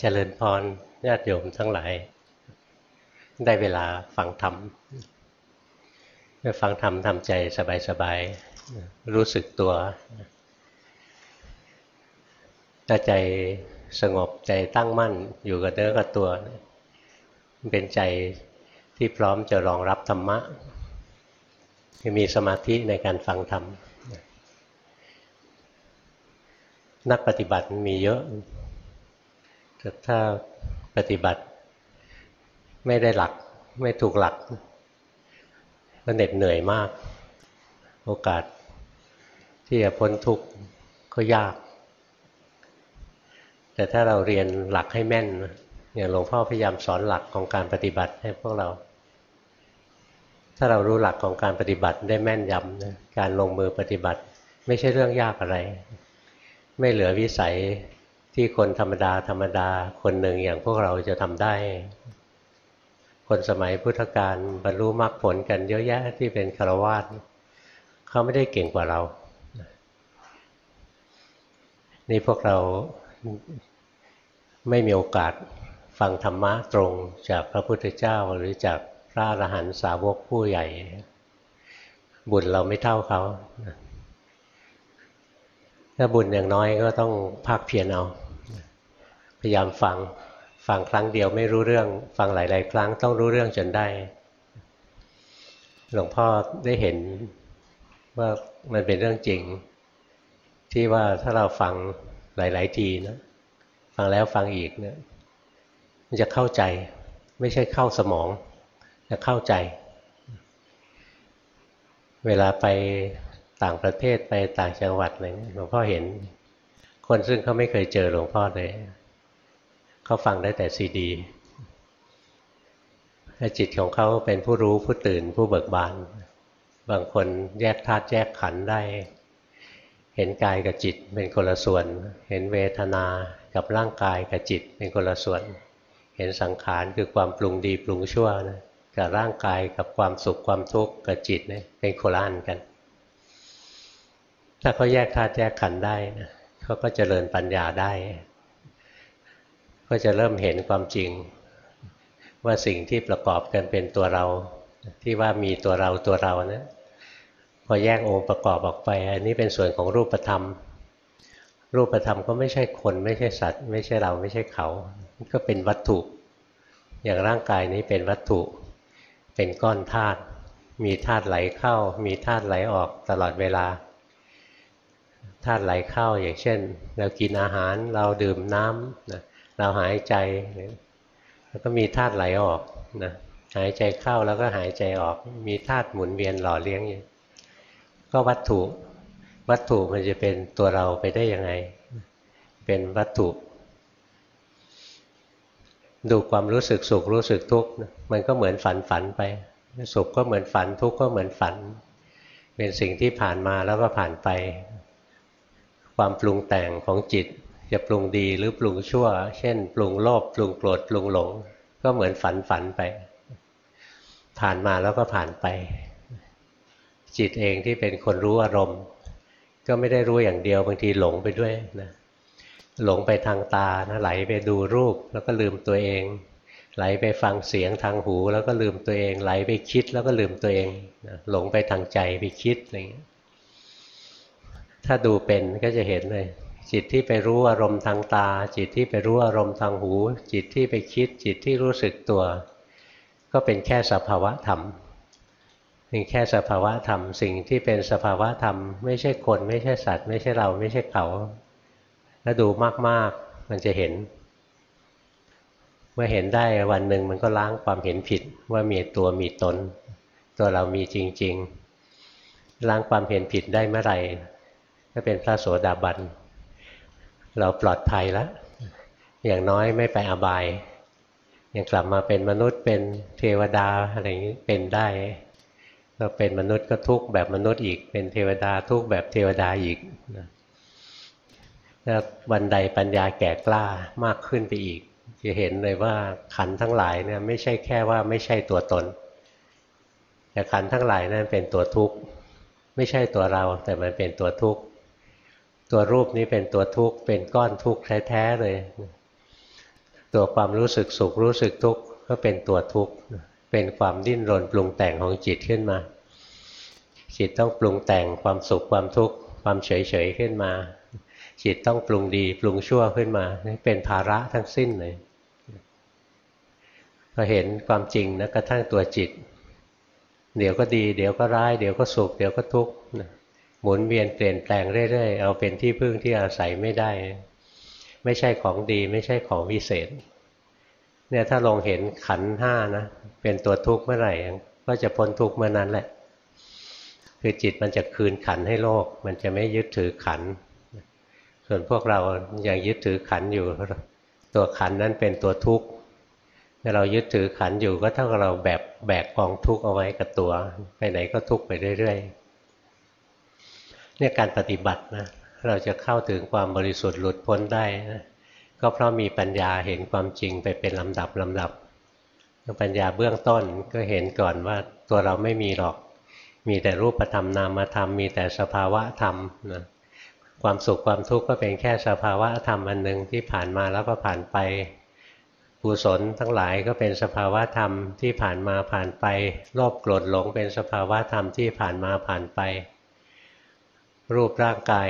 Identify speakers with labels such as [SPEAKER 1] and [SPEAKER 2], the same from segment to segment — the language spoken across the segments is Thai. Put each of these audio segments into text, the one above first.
[SPEAKER 1] เจริญพรญาติโยมทั้งหลาย ได้เวลาฟังธรรมฟังธรรมทำใจสบายๆ รู้สึกตัว ถ้าใจสงบใจตั้งมั่นอยู่กับเนื้อกับตัว เป็นใจที่พร้อมจะรองรับธรรมะมีสมาธิในการฟังธรรม นักปฏิบัติมีเยอะ แต่ถ้าปฏิบัติไม่ได้หลักไม่ถูกหลักก็เหน็ดเหนื่อยมาก โอกาสที่จะพ้นทุกข์ก็ยาก แต่ถ้าเราเรียนหลักให้แม่นอย่างหลวงพ่อพยายามสอนหลักของการปฏิบัติให้พวกเรา ถ้าเรารู้หลักของการปฏิบัติได้แม่นยำนะการลงมือปฏิบัติ ไม่ใช่เรื่องยากอะไร ไม่เหลือวิสัย ที่คนธรรมดา ธรรมดา คนหนึ่งอย่างพวกเราจะทำได้ คนสมัยพุทธกาลบรรลุมรรคผลกันเยอะแยะที่เป็นคารวาสเขาไม่ได้เก่งกว่าเรา นี่พวกเราไม่มีโอกาสฟังธรรมะตรงจากพระพุทธเจ้าหรือจากพระอรหันตสาวกผู้ใหญ่ บุญเราไม่เท่าเขาถ้าบุญอย่างน้อยก็ต้องภาคเพียรเอา ยายามฟังฟังครั้งเดียวไม่รู้เรื่อง ฟังหลาย ๆ ครั้งต้องรู้เรื่องจนได้ หลวงพ่อได้เห็นว่ามันเป็นเรื่องจริง ที่ว่าถ้าเราฟังหลาย ๆ ทีนะฟังแล้วฟังอีกเนะี่ยมันจะเข้าใจ ไม่ใช่เข้าสมอง จะเข้าใจ เวลาไปต่างประเทศไปต่างจังหวัดอะไรหลวงพ่อเห็น คนซึ่งเขาไม่เคยเจอหลวงพ่อเลย เขาฟังได้แต่ซีดีจิตของเขาเป็นผู้รู้ผู้ตื่นผู้เบิกบาน บางคนแยกธาตุแยกขันได้ เห็นกายกับจิตเป็นคนละส่วน เห็นเวทนากับร่างกายกับจิตเป็นคนละส่วน เห็นสังขารคือความปรุงดีปรุงชั่วนะกับร่างกายกับความสุขความทุกข์กับจิตเนี่ยเป็นโคละอันกัน ถ้าเขาแยกธาตุแยกขันได้นะเขาก็เจริญปัญญาได้ ก็จะเริ่มเห็นความจริง ว่าสิ่งที่ประกอบกันเป็นตัวเรา ที่ว่ามีตัวเราตัวเรานะพอแยกองค์ประกอบออกไป อันนี้เป็นส่วนของรูปธรรม รูปธรรมก็ไม่ใช่คนไม่ใช่สัตว์ ไม่ใช่เราไม่ใช่เขา ก็เป็นวัตถุ อย่างร่างกายนี้เป็นวัตถุ เป็นก้อนธาตุมีธาตุไหลเข้า มีธาตุไหลออกตลอดเวลาธาตุไหลเข้าอย่างเช่น เรากินอาหารเราดื่มน้ำนะ เราหายใจแล้วก็มีธาตุไหลออกนะหายใจเข้าแล้วก็หายใจออก มีธาตุหมุนเวียนหล่อเลี้ยงอยู่ก็วัตถุ วัตถุมันจะเป็นตัวเราไปได้ยังไง เป็นวัตถุ ดูความรู้สึกสุขรู้สึกทุกข์มันก็เหมือนฝันฝันไป สุขก็เหมือนฝันทุกข์ก็เหมือนฝัน เป็นสิ่งที่ผ่านมาแล้วก็ผ่านไป ความปรุงแต่งของจิต จะปรุงดีหรือปรุงชั่ว เช่น ปรุงโลภปรุงโกรธปรุงหลง ก็เหมือนฝันฝันไป ผ่านมาแล้วก็ผ่านไป จิตเองที่เป็นคนรู้อารมณ์ ก็ไม่ได้รู้อย่างเดียวบางทีหลงไปด้วยนะหลงไปทางตานะไหลไปดูรูปแล้วก็ลืมตัวเอง ไหลไปฟังเสียงทางหู แล้วก็ลืมตัวเอง ไหลไปคิดแล้วก็ลืมตัวเองหลงไปทางใจไปคิดอะไรอย่างนี้ถ้าดูเป็นก็จะเห็นเลย จิตที่ไปรู้อารมณ์ทางตา จิตที่ไปรู้อารมณ์ทางหู จิตที่ไปคิด จิตที่รู้สึกตัว ก็เป็นแค่สภาวะธรรมเป็นแค่สภาวะธรรม สิ่งที่เป็นสภาวะธรรม ไม่ใช่คนไม่ใช่สัตว์ ไม่ใช่เราไม่ใช่เขาถ้าดูมากๆมันจะเห็น เมื่อเห็นได้วันหนึ่งมันก็ล้างความเห็นผิดว่ามีตัวมีตน ตัวเรามีจริง ๆ ล้างความเห็นผิดได้เมื่อไหร่ก็เป็นพระโสดาบัน เราปลอดภัยแล้ว อย่างน้อยไม่ไปอบาย ยังกลับมาเป็นมนุษย์เป็นเทวดาอะไรอย่างนี้เป็นได้เราเป็นมนุษย์ก็ทุกแบบมนุษย์อีก เป็นเทวดาทุกแบบเทวดาอีกแล้ววันใดปัญญาแก่กล้ามากขึ้นไปอีก จะเห็นเลยว่าขันทั้งหลายเนี่ยไม่ใช่แค่ว่าไม่ใช่ตัวตน แต่ขันทั้งหลายนั้นเป็นตัวทุกข์ ไม่ใช่ตัวเราแต่มันเป็นตัวทุกข์ ตัวรูปนี้เป็นตัวทุกข์เป็นก้อนทุกข์แท้ๆเลย ตัวความรู้สึกสุขรู้สึกทุกข์ก็เป็นตัวทุกข์เป็นความดิ้นรนปรุงแต่งของจิตขึ้นมา จิตต้องปรุงแต่งความสุขความทุกข์ความเฉยเฉยขึ้นมา จิตต้องปรุงดีปรุงชั่วขึ้นมาเป็นภาระทั้งสิ้นเลยพอเห็นความจริงนะกระทั่งตัวจิต เดี๋ยวก็ดี เดี๋ยวก็ร้าย เดี๋ยวก็สุข เดี๋ยวก็ทุกข์ หมุนเวียนเปลี่ยนแปลงเรื่อยๆเอาเป็นที่พึ่งที่อาศัยไม่ได้ ไม่ใช่ของดีไม่ใช่ของวิเศษ เนี่ยถ้าลงเห็นขันห้านะ เป็นตัวทุกข์เมื่อไหร่ ก็จะพ้นทุกข์เมื่อนั้นแหละ คือจิตมันจะคืนขันให้โลก มันจะไม่ยึดถือขัน ส่วนพวกเรายังยึดถือขันอยู่ ตัวขันนั้นเป็นตัวทุกข์ถ้าเรายึดถือขันอยู่ก็เท่ากับเราแบบแบกกองทุกข์เอาไว้กับตัว ไปไหนก็ทุกข์ไปเรื่อยๆ เนี่ยการปฏิบัตินะเราจะเข้าถึงความบริสุทธิ์หลุดพ้นได้นะก็เพราะมีปัญญาเห็นความจริงไปเป็นลำดับลำดับปัญญาเบื้องต้นก็เห็นก่อนว่าตัวเราไม่มีหรอก มีแต่รูปธรรมนามธรรม มีแต่สภาวะธรรมนะความสุขความทุกข์ก็เป็นแค่สภาวะธรรมอันหนึ่งที่ผ่านมาแล้วก็ผ่านไปกุศลทั้งหลายก็เป็นสภาวะธรรมที่ผ่านมาผ่านไป โลภโกรธหลงเป็นสภาวะธรรมที่ผ่านมาผ่านไป รูปร่างกาย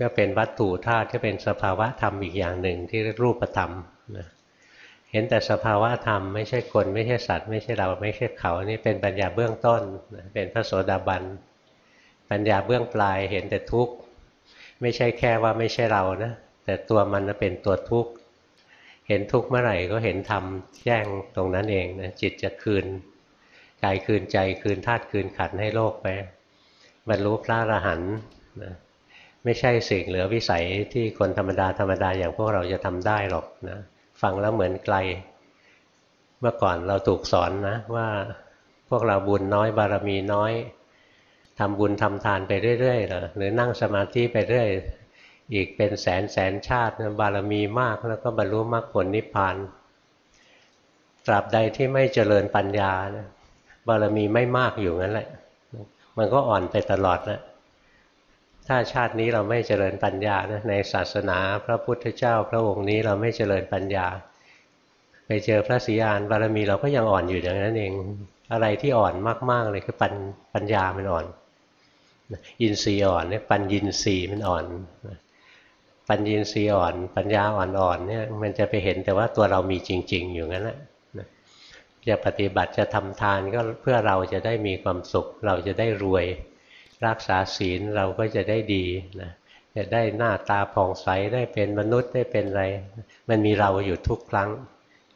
[SPEAKER 1] ก็เป็นวัตถุธาตุก็เป็นสภาวะธรรมอีกอย่างหนึ่งที่รูปธรรมนะเห็นแต่สภาวะธรรมไม่ใช่คนไม่ใช่สัตว์ ไม่ใช่เราไม่ใช่เขานี่เป็นปัญญาเบื้องต้นเป็นพระโสดาบันปัญญาเบื้องปลายเห็นแต่ทุกข์ ไม่ใช่แค่ว่าไม่ใช่เรานะแต่ตัวมันเป็นตัวทุกข์เห็นทุกข์เมื่อไหร่ก็เห็นธรรมแจ้งตรงนั้นเองนะจิตจะคืนกายคืนใจคืนธาตุคืนขันให้โลกไป บรรลุพระอรหันต์นะไม่ใช่สิ่งเหลือวิสัยที่คนธรรมดาธรรมดาอย่างพวกเราจะทำได้หรอกนะฟังแล้วเหมือนไกล เมื่อก่อนเราถูกสอนนะว่าพวกเราบุญน้อยบารมีน้อยทำบุญทำทานไปเรื่อยๆหรือนั่งสมาธิไปเรื่อย อีกเป็นแสนแสนชาติบารมีมากแล้วก็บรรลุมรรคผลนิพพานตราบใดที่ไม่เจริญปัญญานะบารมีไม่มากอยู่งั้นแหละ มันก็อ่อนไปตลอดนะถ้าชาตินี้เราไม่เจริญปัญญานะในศาสนาพระพุทธเจ้า พระองค์นี้เราไม่เจริญปัญญา ไปเจอพระศรีอานบารมีเราก็ยังอ่อนอยู่อย่างนั้นเอง อะไรที่อ่อนมากๆเลยคือปัญปัญญามันอ่อนอินทรีย์อ่อนเนี่ยปัญญินทรีย์มันอ่อน ปัญญีสีอ่อน ปัญญาอ่อนๆเนี่ยมันจะไปเห็นแต่ว่าตัวเรามีจริง ๆ อยู่งั้นแหละ จะปฏิบัติจะทำทานก็เพื่อเราจะได้มีความสุข เราจะได้รวย รักษาศีลเราก็จะได้ดีนะจะได้หน้าตาผ่องใสได้เป็นมนุษย์ได้เป็นอะไร มันมีเราอยู่ทุกครั้ง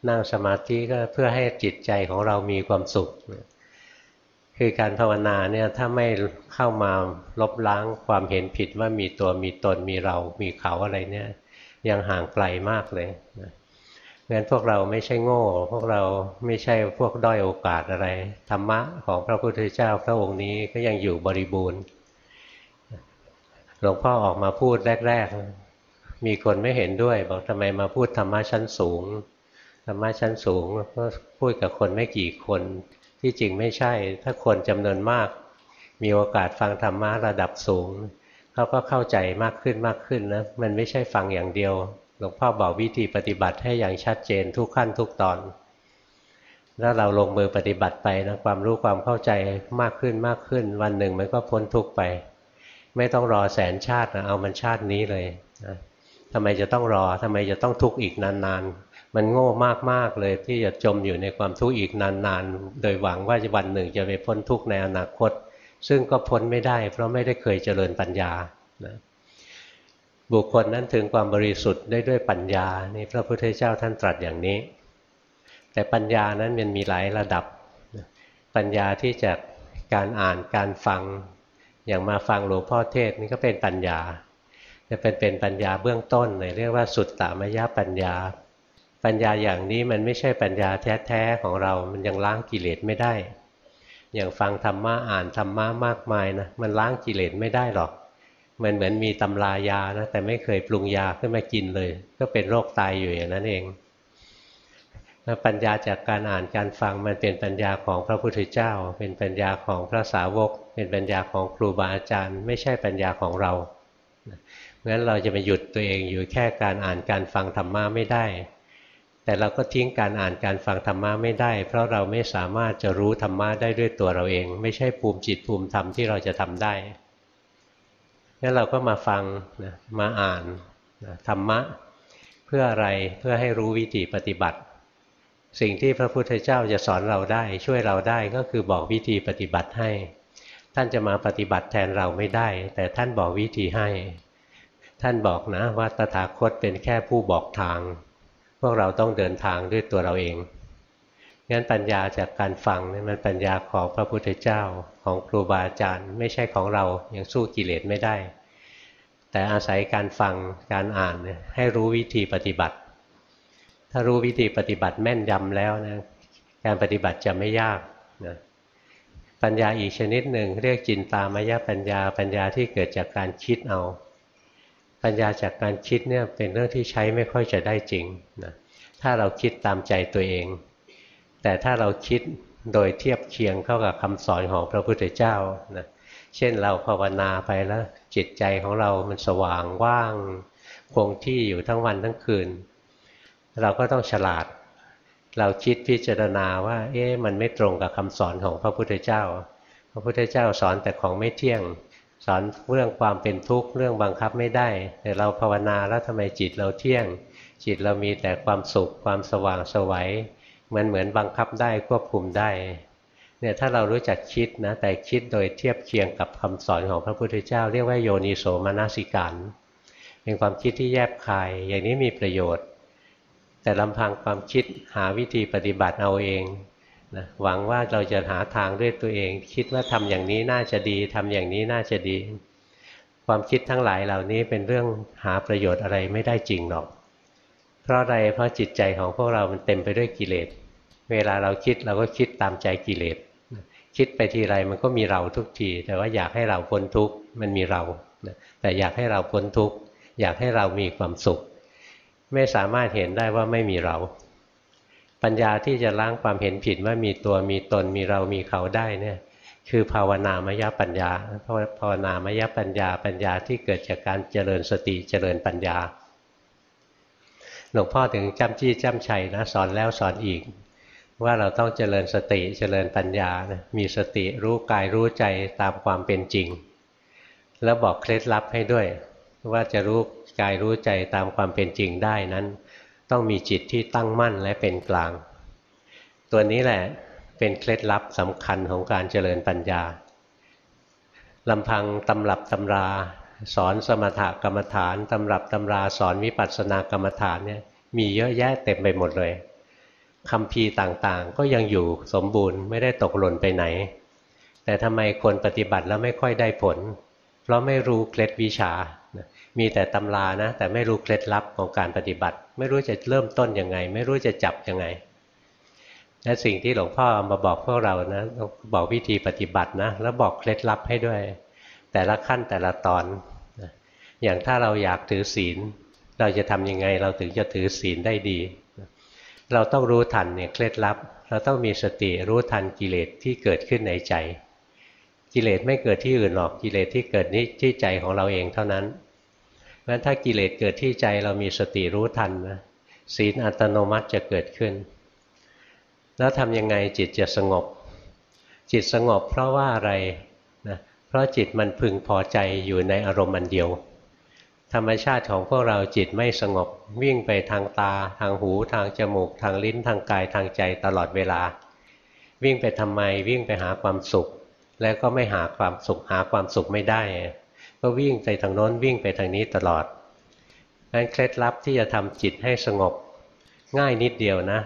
[SPEAKER 1] นั่งสมาธิก็เพื่อให้จิตใจของเรามีความสุข คือการภาวนาเนี่ยถ้าไม่เข้ามาลบล้างความเห็นผิดว่ามีตัวมีตนมีเรา มีเขาอะไรเนี่ยยังห่างไกลมากเลยนะ งั้นพวกเราไม่ใช่โง่ พวกเราไม่ใช่พวกด้อยโอกาสอะไร ธรรมะของพระพุทธเจ้าพระองค์นี้ก็ยังอยู่บริบูรณ์ หลวงพ่อออกมาพูดแรก ๆ มีคนไม่เห็นด้วย บอกทำไมมาพูดธรรมะชั้นสูง ธรรมะชั้นสูงก็พูดกับคนไม่กี่คน ที่จริงไม่ใช่ ถ้าคนจำนวนมาก มีโอกาสฟังธรรมะระดับสูงเขาก็เข้าใจมากขึ้นมากขึ้นนะ มันไม่ใช่ฟังอย่างเดียว หลวงพ่อบอกวิธีปฏิบัติให้อย่างชัดเจนทุกขั้นทุกตอน ถ้าเราลงมือปฏิบัติไปนะความรู้ความเข้าใจมากขึ้นมากขึ้น วันหนึ่งมันก็พ้นทุกไป ไม่ต้องรอแสนชาตินะเอามันชาตินี้เลยนะทำไมจะต้องรอทำไมจะต้องทุกข์อีกนานๆ มันโง่มากๆเลยที่จะจมอยู่ในความทุกข์อีกนานๆ โดยหวังว่าจะวันหนึ่งจะไปพ้นทุกข์ในอนาคต ซึ่งก็พ้นไม่ได้ เพราะไม่ได้เคยเจริญปัญญานะ บุคคลนั้นถึงความบริสุทธิ์ได้ด้วยปัญญานี่พระพุทธเจ้าท่านตรัสอย่างนี้ แต่ปัญญานั้นมันมีหลายระดับ ปัญญาที่จากการอ่านการฟังอย่างมาฟังหลวงพ่อเทศนี่ก็เป็นปัญญาจะเป็นเป็นปัญญาเบื้องต้นเลยเรียกว่าสุดตามยปัญญา ปัญญาอย่างนี้มันไม่ใช่ปัญญาแท้ๆของเรา มันยังล้างกิเลสไม่ได้ อย่างฟังธรรมะอ่านธรรมะมากมายนะมันล้างกิเลสไม่ได้หรอก มันเหมือนมีตำรายานะแต่ไม่เคยปรุงยาขึ้นมากินเลย ก็เป็นโรคตายอยู่อย่างนั้นเองปัญญาจากการอ่านการฟังมันเป็นปัญญาของพระพุทธเจ้า เป็นปัญญาของพระสาวก เป็นปัญญาของครูบาอาจารย์ ไม่ใช่ปัญญาของเราเพราะฉะนั้นเราจะไปหยุดตัวเองอยู่แค่การอ่านการฟังธรรมะไม่ได้แต่แต่เราก็ทิ้งการอ่านการฟังธรรมะไม่ได้ เพราะเราไม่สามารถจะรู้ธรรมะได้ด้วยตัวเราเอง ไม่ใช่ภูมิจิตภูมิธรรมที่เราจะทำได้ งั้นเราก็มาฟังนะมาอ่านนะธรรมะเพื่ออะไรเพื่อให้รู้วิธีปฏิบัติ สิ่งที่พระพุทธเจ้าจะสอนเราได้ ช่วยเราได้ก็คือบอกวิธีปฏิบัติให้ ท่านจะมาปฏิบัติแทนเราไม่ได้ แต่ท่านบอกวิธีให้ ท่านบอกนะว่าตถาคตเป็นแค่ผู้บอกทาง พวกเราต้องเดินทางด้วยตัวเราเอง งั้นปัญญาจากการฟังนี่มันปัญญาของพระพุทธเจ้าของครูบาอาจารย์ ไม่ใช่ของเรายังสู้กิเลสไม่ได้ แต่อาศัยการฟังการอ่านให้รู้วิธีปฏิบัติ ถ้ารู้วิธีปฏิบัติแม่นยำแล้วนะการปฏิบัติจะไม่ยากนะปัญญาอีกชนิดหนึ่งเรียกจินตามายปัญญา ปัญญาที่เกิดจากการคิดเอา ปัญญาจากการคิดเนี่ยเป็นเรื่องที่ใช้ไม่ค่อยจะได้จริงนะถ้าเราคิดตามใจตัวเอง แต่ถ้าเราคิดโดยเทียบเคียงเข้ากับคำสอนของพระพุทธเจ้านะเช่นเราภาวนาไปแล้วจิตใจของเรามันสว่างว่าง คงที่อยู่ทั้งวันทั้งคืน เราก็ต้องฉลาด เราคิดพิจารณาว่า เอ๊ะมันไม่ตรงกับคำสอนของพระพุทธเจ้า พระพุทธเจ้าสอนแต่ของไม่เที่ยง สอนเรื่องความเป็นทุกข์เรื่องบังคับไม่ได้ แต่เราภาวนาแล้วทำไมจิตเราเที่ยง จิตเรามีแต่ความสุขความสว่างสวัย มันเหมือนบังคับได้ควบคุมได้เนี่ยถ้าเรารู้จักคิดนะแต่คิดโดยเทียบเคียงกับคำสอนของพระพุทธเจ้า เรียกว่าโยนิโสมนสิการเป็นความคิดที่แยบคาย อย่างนี้มีประโยชน์ แต่ลำพังความคิดหาวิธีปฏิบัติเอาเองนะหวังว่าเราจะหาทางด้วยตัวเอง คิดว่าทำอย่างนี้น่าจะดีทำอย่างนี้น่าจะดี ความคิดทั้งหลายเหล่านี้เป็นเรื่องหาประโยชน์อะไรไม่ได้จริงหรอก เพราะอะไรเพราะจิตใจของพวกเรามันเต็มไปด้วยกิเลส เวลาเราคิดเราก็คิดตามใจกิเลสคิดไปทีไรมันก็มีเราทุกที แต่ว่าอยากให้เราพ้นทุกข์มันมีเรา แต่อยากให้เราพ้นทุกข์อยากให้เรามีความสุข ไม่สามารถเห็นได้ว่าไม่มีเรา ปัญญาที่จะล้างความเห็นผิดว่ามีตัวมีตนมีเรามีเขาได้เนี่ยคือภาวนามยปัญญาภาวนามยปัญญา ปัญญาที่เกิดจากการเจริญสติเจริญปัญญาหลวงพ่อถึงจำจี้จำชัยนะสอนแล้วสอนอีก ว่าเราต้องเจริญสติเจริญปัญญานะมีสติรู้กายรู้ใจตามความเป็นจริง แล้วบอกเคล็ดลับให้ด้วย ว่าจะรู้กายรู้ใจตามความเป็นจริงได้นั้น ต้องมีจิตที่ตั้งมั่นและเป็นกลาง ตัวนี้แหละเป็นเคล็ดลับสำคัญของการเจริญปัญญาลำพังตำรับตำราสอนสมถกรรมฐานตำรับตำราสอนวิปัสสนากรรมฐานเนี่ยมีเยอะแยะเต็มไปหมดเลย คำพีต่างๆ ก็ยังอยู่สมบูรณ์ไม่ได้ตกหล่นไปไหน แต่ทำไมคนปฏิบัติแล้วไม่ค่อยได้ผล เพราะไม่รู้เคล็ดวิชา มีแต่ตำรานะ แต่ไม่รู้เคล็ดลับของการปฏิบัติ ไม่รู้จะเริ่มต้นยังไง ไม่รู้จะจับยังไงและสิ่งที่หลวงพ่อมาบอกพวกเรานะบอกวิธีปฏิบัตินะแล้วบอกเคล็ดลับให้ด้วย แต่ละขั้นแต่ละตอน อย่างถ้าเราอยากถือศีล เราจะทำยังไงเราถึงจะถือศีลได้ดี เราต้องรู้ทันเนี่ยเคล็ดลับ เราต้องมีสติรู้ทันกิเลสที่เกิดขึ้นในใจ กิเลสไม่เกิดที่อื่นหรอกกิเลสที่เกิดนี้ที่ใจของเราเองเท่านั้นเพราะฉะนั้นถ้ากิเลสเกิดที่ใจเรามีสติรู้ทันนะศีลอัตโนมัติจะเกิดขึ้น แล้วทำยังไงจิตจะสงบ จิตสงบเพราะว่าอะไรนะเพราะจิตมันพึงพอใจอยู่ในอารมณ์อันเดียว ธรรมชาติของพวกเราจิตไม่สงบวิ่งไปทางตา ทางหู ทางจมูก ทางลิ้น ทางกายทางใจตลอดเวลา วิ่งไปทำไมวิ่งไปหาความสุข แล้วก็ไม่หาความสุขหาความสุขไม่ได้ ก็วิ่งไปทางโน้นวิ่งไปทางนี้ตลอดนั้นเคล็ดลับที่จะทำจิตให้สงบ ง่ายนิดเดียวนะ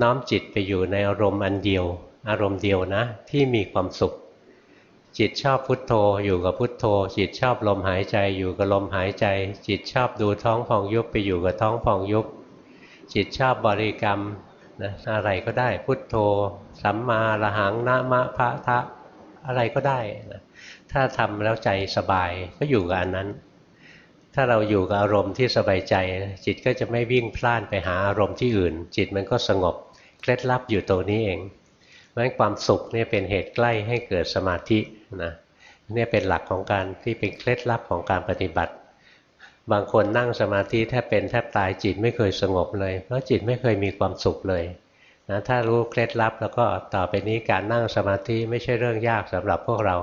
[SPEAKER 1] น้อมจิตไปอยู่ในอารมณ์อันเดียว อารมณ์เดียวนะที่มีความสุข จิตชอบพุทโธอยู่กับพุทโธ จิตชอบลมหายใจอยู่กับลมหายใจ จิตชอบดูท้องพองยุบไปอยู่กับท้องพองยุบ จิตชอบบริกรรมนะอะไรก็ได้พุทโธ สัมมาระหังนะมะพะทะอะไรก็ได้นะถ้าทำแล้วใจสบายก็อยู่กับอันนั้น ถ้าเราอยู่กับอารมณ์ที่สบายใจ จิตก็จะไม่วิ่งพล่านไปหาอารมณ์ที่อื่น จิตมันก็สงบเคล็ดลับอยู่ตรงนี้เองราะฉะนั้นความสุขเนี่ยเป็นเหตุใกล้ให้เกิดสมาธิ นะนี่เป็นหลักของการที่เป็นเคล็ดลับของการปฏิบัติ บางคนนั่งสมาธิแทบเป็นแทบตายจิตไม่เคยสงบเลย เพราะจิตไม่เคยมีความสุขเลยนะถ้ารู้เคล็ดลับแล้วก็ต่อไปนี้การนั่งสมาธิไม่ใช่เรื่องยากสำหรับพวกเรา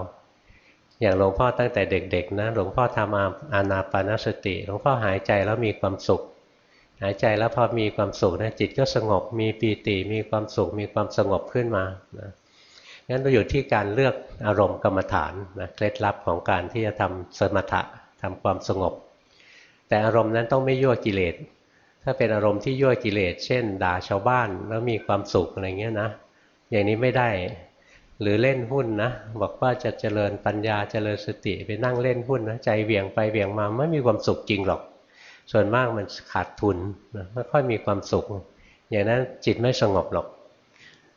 [SPEAKER 1] อย่างหลวงพ่อตั้งแต่เด็กๆนะหลวงพ่อทำอานาปานสติหลวงพ่อหายใจแล้วมีความสุข หายใจแล้วพอมีความสุขนะจิตก็สงบมีปีติมีความสุขมีความสงบขึ้นมานะ งั้นเราอยู่ที่การเลือกอารมณ์กรรมฐานนะเคล็ดลับของการที่จะทำสมถะทำความสงบ แต่อารมณ์นั้นต้องไม่ยั่วกิเลส ถ้าเป็นอารมณ์ที่ยั่วกิเลส เช่น ด่าชาวบ้านแล้วมีความสุขอะไรเงี้ยนะ อย่างนี้ไม่ได้ หรือเล่นหุ้นนะ บอกว่าจะเจริญปัญญาเจริญสติไปนั่งเล่นหุ้นนะใจเวี่ยงไปเวี่ยงมาไม่มีความสุขจริงหรอก ส่วนมากมันขาดทุนนะไม่ค่อยมีความสุข อย่างนั้นจิตไม่สงบหรอก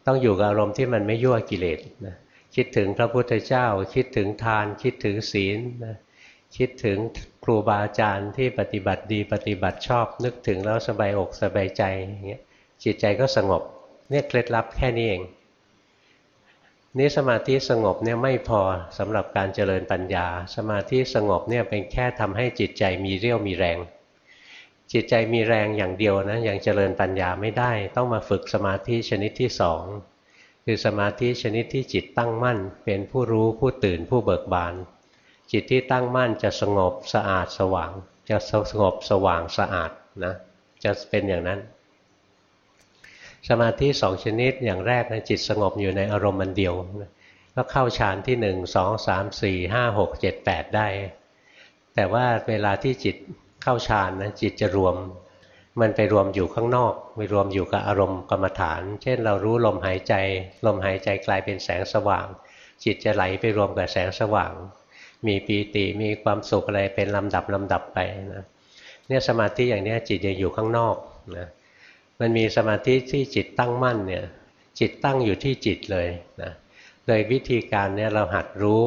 [SPEAKER 1] ต้องอยู่กับอารมณ์ที่มันไม่ยั่วกิเลสนะคิดถึงพระพุทธเจ้า คิดถึงทาน คิดถึงศีลนะคิดถึงครูบาอาจารย์ที่ปฏิบัติดีปฏิบัติชอบ นึกถึงแล้วสบายอกสบายใจอย่างเงี้ยจิตใจก็สงบเนี่ยเคล็ดลับแค่นี้เองนี่สมาธิสงบเนี่ยไม่พอสำหรับการเจริญปัญญา สมาธิสงบเนี่ยเป็นแค่ทำให้จิตใจมีเรี่ยวมีแรง จิตใจมีแรงอย่างเดียวนะยังเจริญปัญญาไม่ได้ ต้องมาฝึกสมาธิชนิดที่สองคือสมาธิชนิดที่จิตตั้งมั่น เป็นผู้รู้ผู้ตื่นผู้เบิกบาน จิตที่ตั้งมั่นจะสงบสะอาดสว่าง จะสงบสว่างสะอาดนะจะเป็นอย่างนั้น สมาธิสองชนิดอย่างแรกนะจิตสงบอยู่ในอารมณ์มันเดียวก็เข้าฌานที่หนึ่งสองสามสี่ห้าหกเจ็ดแปดได้ แต่ว่าเวลาที่จิต เข้าฌานนะจิตจะรวม มันไปรวมอยู่ข้างนอกไปรวมอยู่กับอารมณ์กรรมฐาน เช่น เรารู้ลมหายใจ ลมหายใจกลายเป็นแสงสว่าง จิตจะไหลไปรวมกับแสงสว่าง มีปีติมีความสุขอะไรเป็นลำดับลำดับไปนะเนี่ยสมาธิอย่างนี้จิตจะอยู่ข้างนอกนะมันมีสมาธิที่จิตตั้งมั่นเนี่ยจิตตั้งอยู่ที่จิตเลยนะโดยวิธีการเนี่ยเราหัดรู้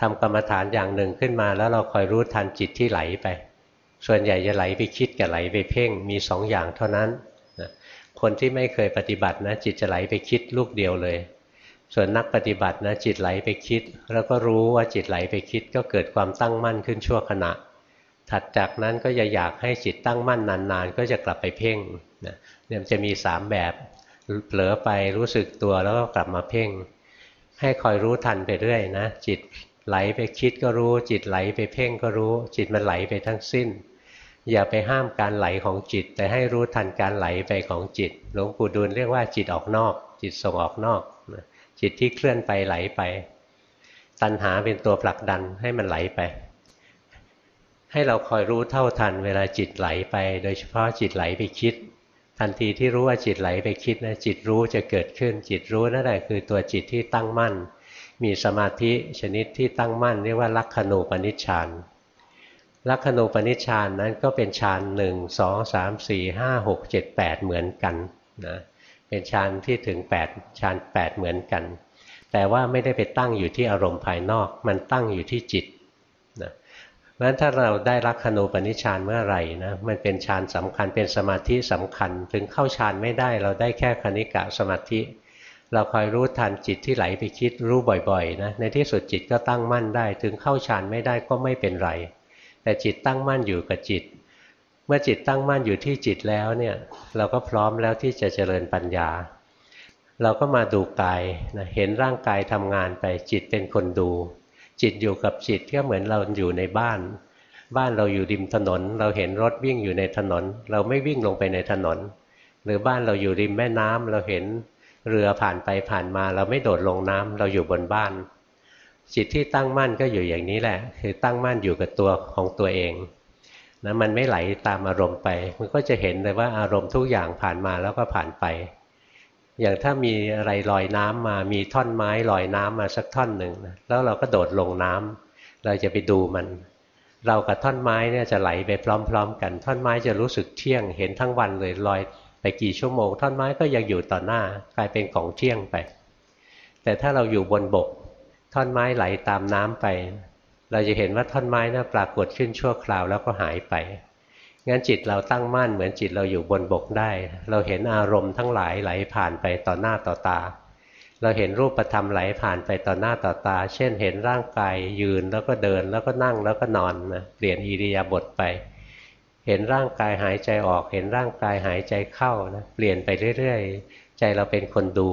[SPEAKER 1] ทำกรรมฐานอย่างหนึ่งขึ้นมา แล้วเราคอยรู้ทันจิตที่ไหลไป ส่วนใหญ่จะไหลไปคิดกับไหลไปเพ่งมีสองอย่างเท่านั้นนะคนที่ไม่เคยปฏิบัตินะจิตจะไหลไปคิดลูกเดียวเลย ส่วนนักปฏิบัตินะจิตไหลไปคิด แล้วก็รู้ว่าจิตไหลไปคิดก็เกิดความตั้งมั่นขึ้นชั่วขณะ ถัดจากนั้นก็จะอยากให้จิตตั้งมั่นนานๆ ก็จะกลับไปเพ่งนะเนี่ยจะมีสามแบบเผลอไปรู้สึกตัวแล้วก็กลับมาเพ่ง ให้คอยรู้ทันไปเรื่อยนะจิตไหลไปคิดก็รู้ จิตไหลไปเพ่งก็รู้ จิตมันไหลไปทั้งสิ้น อย่าไปห้ามการไหลของจิต แต่ให้รู้ทันการไหลไปของจิต หลวงปู่ดูลเรียกว่าจิตออกนอก จิตส่งออกนอก จิตที่เคลื่อนไปไหลไป ตัณหาเป็นตัวผลักดันให้มันไหลไป ให้เราคอยรู้เท่าทันเวลาจิตไหลไป โดยเฉพาะจิตไหลไปคิด ทันทีที่รู้ว่าจิตไหลไปคิดนะจิตรู้จะเกิดขึ้น จิตรู้นั่นแหละคือตัวจิตที่ตั้งมั่น มีสมาธิชนิดที่ตั้งมั่น เรียกว่าลักขณูปนิชฌาน ลักขณูปนิชฌานนั้นก็เป็นฌานหนึ่งสองสามสี่ห้าหกเจ็ดแปดเหมือนกันนะเป็นฌานที่ถึง8ฌาน8เหมือนกัน แต่ว่าไม่ได้ไปตั้งอยู่ที่อารมณ์ภายนอก มันตั้งอยู่ที่จิตนะเพราะฉะนั้นถ้าเราได้รักขณูปนิชานเมื่อไหร่นะมันเป็นฌานสำคัญเป็นสมาธิสำคัญ ถึงเข้าฌานไม่ได้เราได้แค่คณิกะสมาธิ เราคอยรู้ทันจิตที่ไหลไปคิดรู้บ่อยๆนะในที่สุดจิตก็ตั้งมั่นได้ ถึงเข้าฌานไม่ได้ก็ไม่เป็นไร แต่จิตตั้งมั่นอยู่กับจิต เมื่อจิตตั้งมั่นอยู่ที่จิตแล้วเนี่ยเราก็พร้อมแล้วที่จะเจริญปัญญา เราก็มาดูกายนะเห็นร่างกายทำงานไปจิตเป็นคนดู จิตอยู่กับจิตก็เหมือนเราอยู่ในบ้าน บ้านเราอยู่ริมถนน เราเห็นรถวิ่งอยู่ในถนน เราไม่วิ่งลงไปในถนน หรือบ้านเราอยู่ริมแม่น้ำเราเห็นเรือผ่านไปผ่านมา เราไม่โดดลงน้ำเราอยู่บนบ้าน จิตที่ตั้งมั่นก็อยู่อย่างนี้แหละ คือตั้งมั่นอยู่กับตัวของตัวเองนะมันไม่ไหลตามอารมณ์ไป มันก็จะเห็นเลยว่าอารมณ์ทุกอย่างผ่านมาแล้วก็ผ่านไป อย่างถ้ามีอะไรลอยน้ำมามีท่อนไม้ลอยน้ำมาสักท่อนหนึ่งนะแล้วเราก็โดดลงน้ำเราจะไปดูมัน เรากับท่อนไม้เนี่ยจะไหลไปพร้อม ๆ กัน ท่อนไม้จะรู้สึกเที่ยง เห็นทั้งวันเลยลอยไปกี่ชั่วโมง ท่อนไม้ก็ยังอยู่ต่อหน้ากลายเป็นของเที่ยงไป แต่ถ้าเราอยู่บนบก ท่อนไม้ไหลตามน้ำไป เราจะเห็นว่าท่อนไม้นะ่ะปรากฏขึ้นชั่วคราวแล้วก็หายไป งั้นจิตเราตั้งมั่นเหมือนจิตเราอยู่บนบกได้ เราเห็นอารมณ์ทั้งหลายไหลผ่านไปต่อหน้าต่อตา เราเห็นรูปธรรมไหลผ่านไปต่อหน้าต่อตา เช่นเห็นร่างกายยืนแล้วก็เดินแล้วก็นั่งแล้วก็นอนนะเปลี่ยนอิริยาบถไป เห็นร่างกายหายใจออก เห็นร่างกายหายใจเข้านะเปลี่ยนไปเรื่อย ๆ ใจเราเป็นคนดู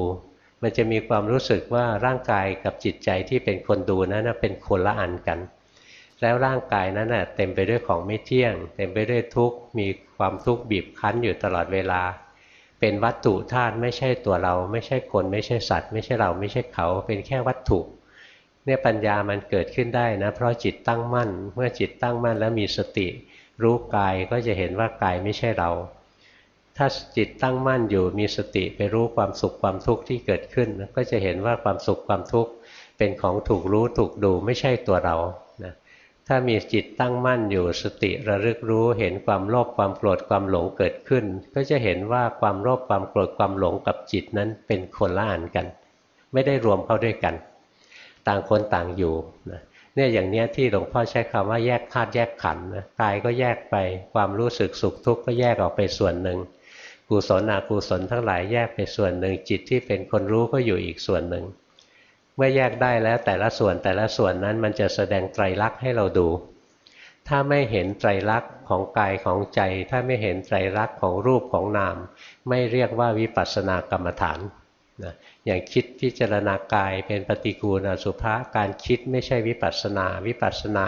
[SPEAKER 1] มันจะมีความรู้สึกว่าร่างกายกับจิตใจที่เป็นคนดูนั้นเป็นคนละอันกัน แล้วร่างกายนั้นเต็มไปด้วยของไม่เที่ยง เต็มไปด้วยทุกข์มีความทุกข์บีบคั้นอยู่ตลอดเวลา เป็นวัตถุธาตุไม่ใช่ตัวเรา ไม่ใช่คน ไม่ใช่สัตว์ ไม่ใช่เราไม่ใช่เขา เป็นแค่วัตถุเนี่ยปัญญามันเกิดขึ้นได้นะเพราะจิตตั้งมั่น เมื่อจิตตั้งมั่นแล้วมีสติ รู้กายก็จะเห็นว่ากายไม่ใช่เรา ถ้าจิตตั้งมั่นอยู่มีสติไปรู้ความสุขความทุกข์ที่เกิดขึ้น ก็จะเห็นว่าความสุขความทุกข์เป็นของถูกรู้ถูกดูไม่ใช่ตัวเรานะถ้ามีจิตตั้งมั่นอยู่สติระลึกรู้เห็นความโลภความโกรธความหลงเกิดขึ้น ก็จะเห็นว่าความโลภความโกรธความหลงกับจิตนั้นเป็นคนละอันกัน ไม่ได้รวมเข้าด้วยกัน ต่างคนต่างอยู่นะเนี่ยอย่างเนี้ยที่หลวงพ่อใช้คำว่าแยกธาตุแยกขันธ์นะกายก็แยกไปความรู้สึกสุขทุกข์ก็แยกออกไปส่วนหนึ่ง กุศลอกุศลทั้งหลายแยกไปส่วนหนึ่งจิตที่เป็นคนรู้ก็อยู่อีกส่วนหนึ่ง เมื่อแยกได้แล้วแต่ละส่วนแต่ละส่วนนั้นมันจะแสดงไตรลักษณ์ให้เราดู ถ้าไม่เห็นไตรลักษณ์ของกายของใจ ถ้าไม่เห็นไตรลักษณ์ของรูปของนาม ไม่เรียกว่าวิปัสสนากรรมฐานนะอย่างคิดพิจารณากายเป็นปฏิกูลอสุภะการคิดไม่ใช่วิปัสสนา วิปัสสนา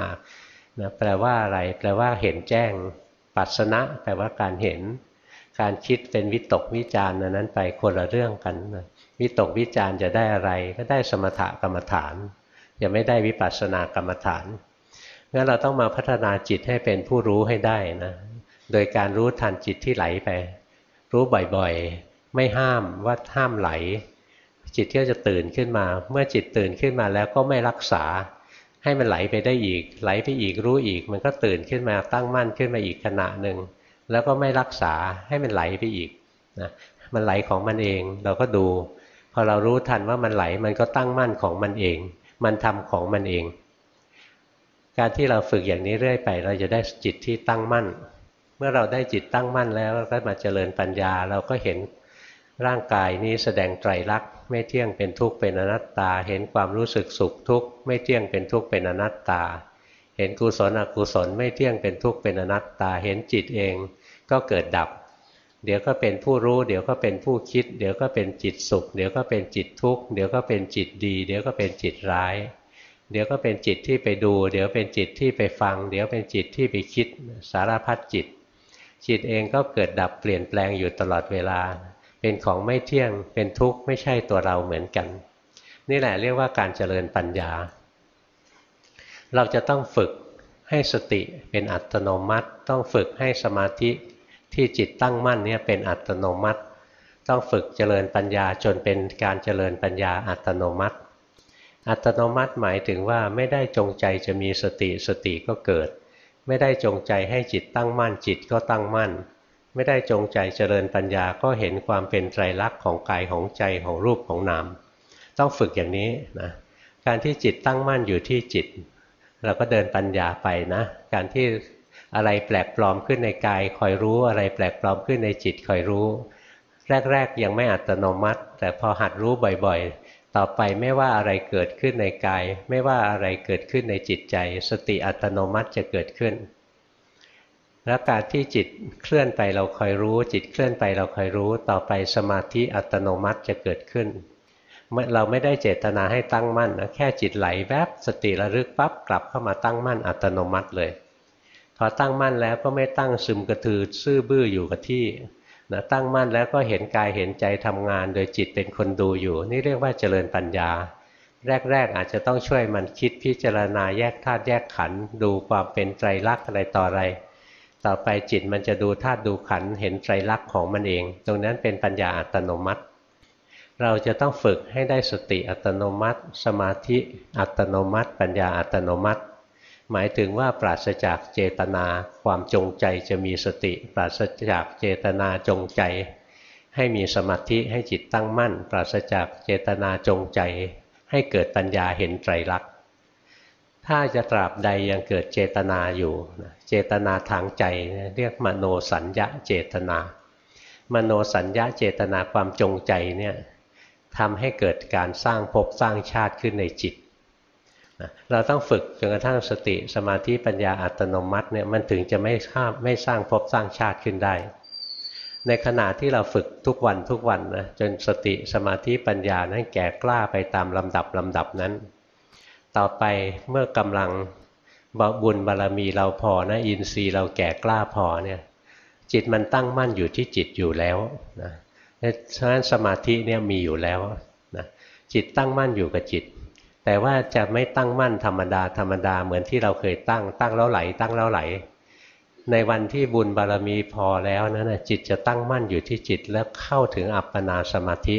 [SPEAKER 1] นะแปลว่าอะไร แปลว่าเห็นแจ้ง ปัสนะแปลว่าการเห็น การคิดเป็นวิตกวิจารณ์นั้นไปคนละเรื่องกันนะวิตกวิจารณ์จะได้อะไรก็ได้สมถกรรมฐานจะไม่ได้วิปัสสนากรรมฐานงั้นเราต้องมาพัฒนาจิตให้เป็นผู้รู้ให้ได้นะโดยการรู้ทันจิตที่ไหลไป รู้บ่อยๆ ไม่ห้ามว่าห้ามไหล จิตก็จะตื่นขึ้นมา เมื่อจิตตื่นขึ้นมาแล้วก็ไม่รักษา ให้มันไหลไปได้อีก ไหลไปอีกรู้อีก มันก็ตื่นขึ้นมาตั้งมั่นขึ้นมาอีกขณะหนึ่ง แล้วก็ไม่รักษาให้มันไหลไปอีกนะมันไหลของมันเองเราก็ดู พอเรารู้ทันว่ามันไหลมันก็ตั้งมั่นของมันเอง มันทำของมันเอง การที่เราฝึกอย่างนี้เรื่อยไป เราจะได้จิตที่ตั้งมั่น เมื่อเราได้จิตตั้งมั่นแล้วก็มาเจริญปัญญา เราก็เห็นร่างกายนี้แสดงไตรลักษณ์ไม่เที่ยงเป็นทุกข์เป็นอนัตตา เห็นความรู้สึกสุขทุกข์ไม่เที่ยงเป็นทุกข์เป็นอนัตตา เห็นกุศลอกุศลไม่เที่ยงเป็นทุกข์เป็นอนัตตา เห็นจิตเอง ก็เกิดดับ เดี๋ยวก็เป็นผู้รู้ เดี๋ยวก็เป็นผู้คิด เดี๋ยวก็เป็นจิตสุข เดี๋ยวก็เป็นจิตทุกข์ เดี๋ยวก็เป็นจิตดี เดี๋ยวก็เป็นจิตร้าย เดี๋ยวก็เป็นจิตที่ไปดู เดี๋ยวเป็นจิตที่ไปฟัง เดี๋ยวเป็นจิตที่ไปคิดสารพัดจิต จิตเองก็เกิดดับเปลี่ยนแปลงอยู่ตลอดเวลา เป็นของไม่เที่ยง เป็นทุกข์ไม่ใช่ตัวเราเหมือนกัน นี่แหละเรียกว่าการเจริญปัญญา เราจะต้องฝึกให้สติเป็นอัตโนมัติ ต้องฝึกให้สมาธิ ที่จิตตั้งมั่นเนี่ยเป็นอัตโนมัติ ต้องฝึกเจริญปัญญาจนเป็นการเจริญปัญญาอัตโนมัติ อัตโนมัติหมายถึงว่าไม่ได้จงใจจะมีสติสติก็เกิด ไม่ได้จงใจให้จิตตั้งมั่นจิตก็ตั้งมั่น ไม่ได้จงใจเจริญปัญญาก็เห็นความเป็นไตรลักษณ์ของกายของใจของรูปของนามต้องฝึกอย่างนี้นะการที่จิตตั้งมั่นอยู่ที่จิต เราก็เดินปัญญาไปนะ การที่ อะไรแปลกปลอมขึ้นในกายคอยรู้อะไรแปลกปลอมขึ้นในจิตคอยรู้ แรกๆยังไม่อัตโนมัติ แต่พอหัดรู้บ่อยๆ ต่อไปไม่ว่าอะไรเกิดขึ้นในกาย ไม่ว่าอะไรเกิดขึ้นในจิตใจ สติอัตโนมัติจะเกิดขึ้น แล้วการที่จิตเคลื่อนไปเราคอยรู้ จิตเคลื่อนไปเราคอยรู้ ต่อไปสมาธิอัตโนมัติจะเกิดขึ้นเราไม่ได้เจตนาให้ตั้งมั่นนะแค่จิตไหลแวบสติระลึกปั๊บกลับเข้ามาตั้งมั่นอัตโนมัติเลย พอตั้งมั่นแล้วก็ไม่ตั้งซึมกระตือซื่อบื้ออยู่กับที่นะตั้งมั่นแล้วก็เห็นกายเห็นใจทำงาน โดยจิตเป็นคนดูอยู่ นี่เรียกว่าเจริญปัญญา แรก ๆ อาจจะต้องช่วยมันคิดพิจารณาแยกธาตุแยกขันธ์ดูความเป็นไตรลักษณ์อะไรต่ออะไร ต่อไปจิตมันจะดูธาตุดูขันเห็นไตรลักษณ์ของมันเอง ตรงนั้นเป็นปัญญาอัตโนมัติ เราจะต้องฝึกให้ได้สติอัตโนมัติ สมาธิอัตโนมัติ ปัญญาอัตโนมัติ หมายถึงว่าปราศจากเจตนาความจงใจจะมีสติ ปราศจากเจตนาจงใจ ให้มีสมาธิให้จิตตั้งมั่น ปราศจากเจตนาจงใจ ให้เกิดปัญญาเห็นไตรลักษณ์ถ้าจะตราบใดยังเกิดเจตนาอยู่ เจตนาทางใจเรียกมโนสัญญาเจตนา มโนสัญญาเจตนาความจงใจเนี่ยทำให้เกิดการสร้างภพสร้างชาติขึ้นในจิต นะเราต้องฝึกจนกระทั่งสติสมาธิปัญญาอัตโนมัติเนี่ยมันถึงจะไม่ข้ามไม่สร้างภพสร้างชาติขึ้นได้ ในขณะที่เราฝึกทุกวันทุกวันนะจนสติสมาธิปัญญานั้นแก่กล้าไปตามลำดับลำดับนั้น ต่อไปเมื่อกำลังบุญบารรมีเราพอนะอินทรีย์เราแก่กล้าพอเนี่ยจิตมันตั้งมั่นอยู่ที่จิตอยู่แล้วนะฉะนั้นสมาธิเนี่ยมีอยู่แล้วนะจิตตั้งมั่นอยู่กับจิต แต่ว่าจะไม่ตั้งมั่นธรรมดาธรรมดาเหมือนที่เราเคยตั้ง ตั้งแล้วไหล ตั้งแล้วไหล ในวันที่บุญบารมีพอแล้วนะั้นจิตจะตั้งมั่นอยู่ที่จิตแล้วเข้าถึงอัปปนาสมาธิ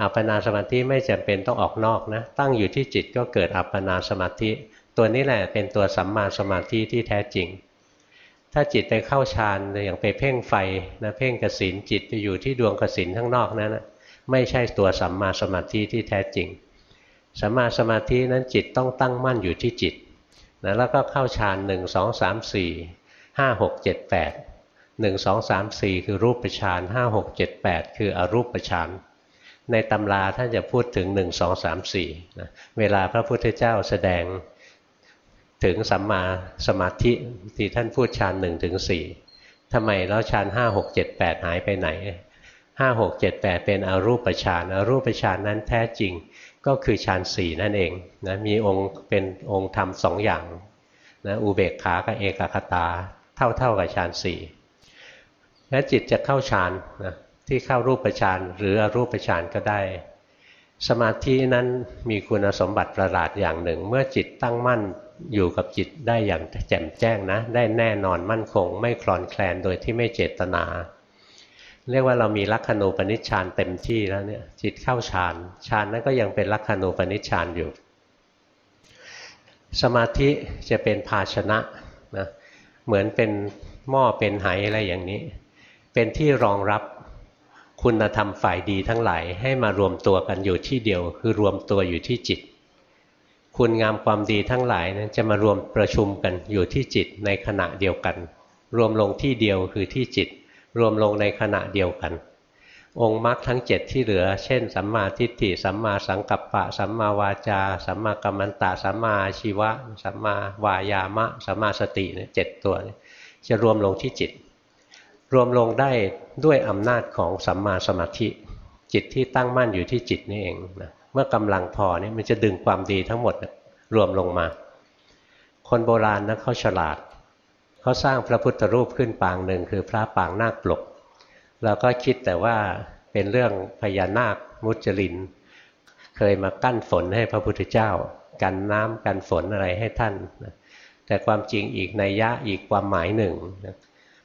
[SPEAKER 1] อัปปนาสมาธิไม่จำเป็นต้องออกนอกนะตั้งอยู่ที่จิตก็เกิดอัปปนาสมาธิ ตัวนี้แหละเป็นตัวสัมมาสมาธิที่แท้จริง ถ้าจิตไปเข้าฌานอย่างไปเพ่งไฟนะเพ่งกสินจิตไปอยู่ที่ดวงกสินข้างนอกนั้นนะไม่ใช่ตัวสัมมาสมาธิที่แท้จริง สัมมาสมาธินั้นจิตต้องตั้งมั่นอยู่ที่จิตนะแล้วก็เข้าฌานหนึ่งสองสามสี่ห้าหกเจ็ดแปดหนึ่งสองสามสี่คือรูปฌานห้าหกเจ็ดแปดคืออรูปฌานในตำราท่านจะพูดถึงหนึ่งสองสามสี่เวลาพระพุทธเจ้าแสดงถึงสัมมาสมาธิที่ท่านพูดฌานหนึ่งถึงสี่ทำไมแล้วฌานห้าหกเจ็ดแปดหายไปไหนห้าหกเจ็ดแปดเป็นอรูปฌานอรูปฌานนั้นแท้จริง ก็คือฌานสี่นั่นเองนะมีองค์เป็นองค์ธรรมสองอย่างนะอุเบกขากับเอกคตาเท่าเท่ากับฌานสี่และจิตจะเข้าฌานนะที่เข้ารูปฌานหรืออรูปฌานก็ได้ สมาธินั้นมีคุณสมบัติประหลาดอย่างหนึ่ง เมื่อจิตตั้งมั่นอยู่กับจิตได้อย่างแจ่มแจ้งนะ ได้แน่นอนมั่นคง ไม่คลอนแคลนโดยที่ไม่เจตนา เรียกว่าเรามีลักขณูปนิชฌานเต็มที่แล้วเนี่ยจิตเข้าฌานฌานนั้นก็ยังเป็นลักขณูปนิชฌานอยู่ สมาธิจะเป็นภาชนะนะเหมือนเป็นหม้อเป็นไหอะไรอย่างนี้ เป็นที่รองรับคุณธรรมฝ่ายดีทั้งหลายให้มารวมตัวกันอยู่ที่เดียว คือรวมตัวอยู่ที่จิต คุณงามความดีทั้งหลายนะจะมารวมประชุมกันอยู่ที่จิตในขณะเดียวกัน รวมลงที่เดียวคือที่จิต รวมลงในขณะเดียวกัน องค์มรรคทั้งเจ็ดที่เหลือ เช่น สัมมาทิฏฐิ สัมมาสังกัปปะ สัมมาวาจา สัมมากัมมันตะ สัมมาชีวะ สัมมาวายามะ สัมมาสติเนี่ยเจ็ดตัวจะรวมลงที่จิต รวมลงได้ด้วยอำนาจของสัมมาสมาธิ จิตที่ตั้งมั่นอยู่ที่จิตนี่เองนะเมื่อกำลังพอเนี่ยมันจะดึงความดีทั้งหมดรวมลงมา คนโบราณนะเขาฉลาด เขาสร้างพระพุทธรูปขึ้นปางหนึ่งคือพระปางนาคปลกเราก็คิดแต่ว่าเป็นเรื่องพญานาคมุจลิน เคยมากั้นฝนให้พระพุทธเจ้า กันน้ำกันฝนอะไรให้ท่าน แต่ความจริงอีกในยะอีกความหมายหนึ่ง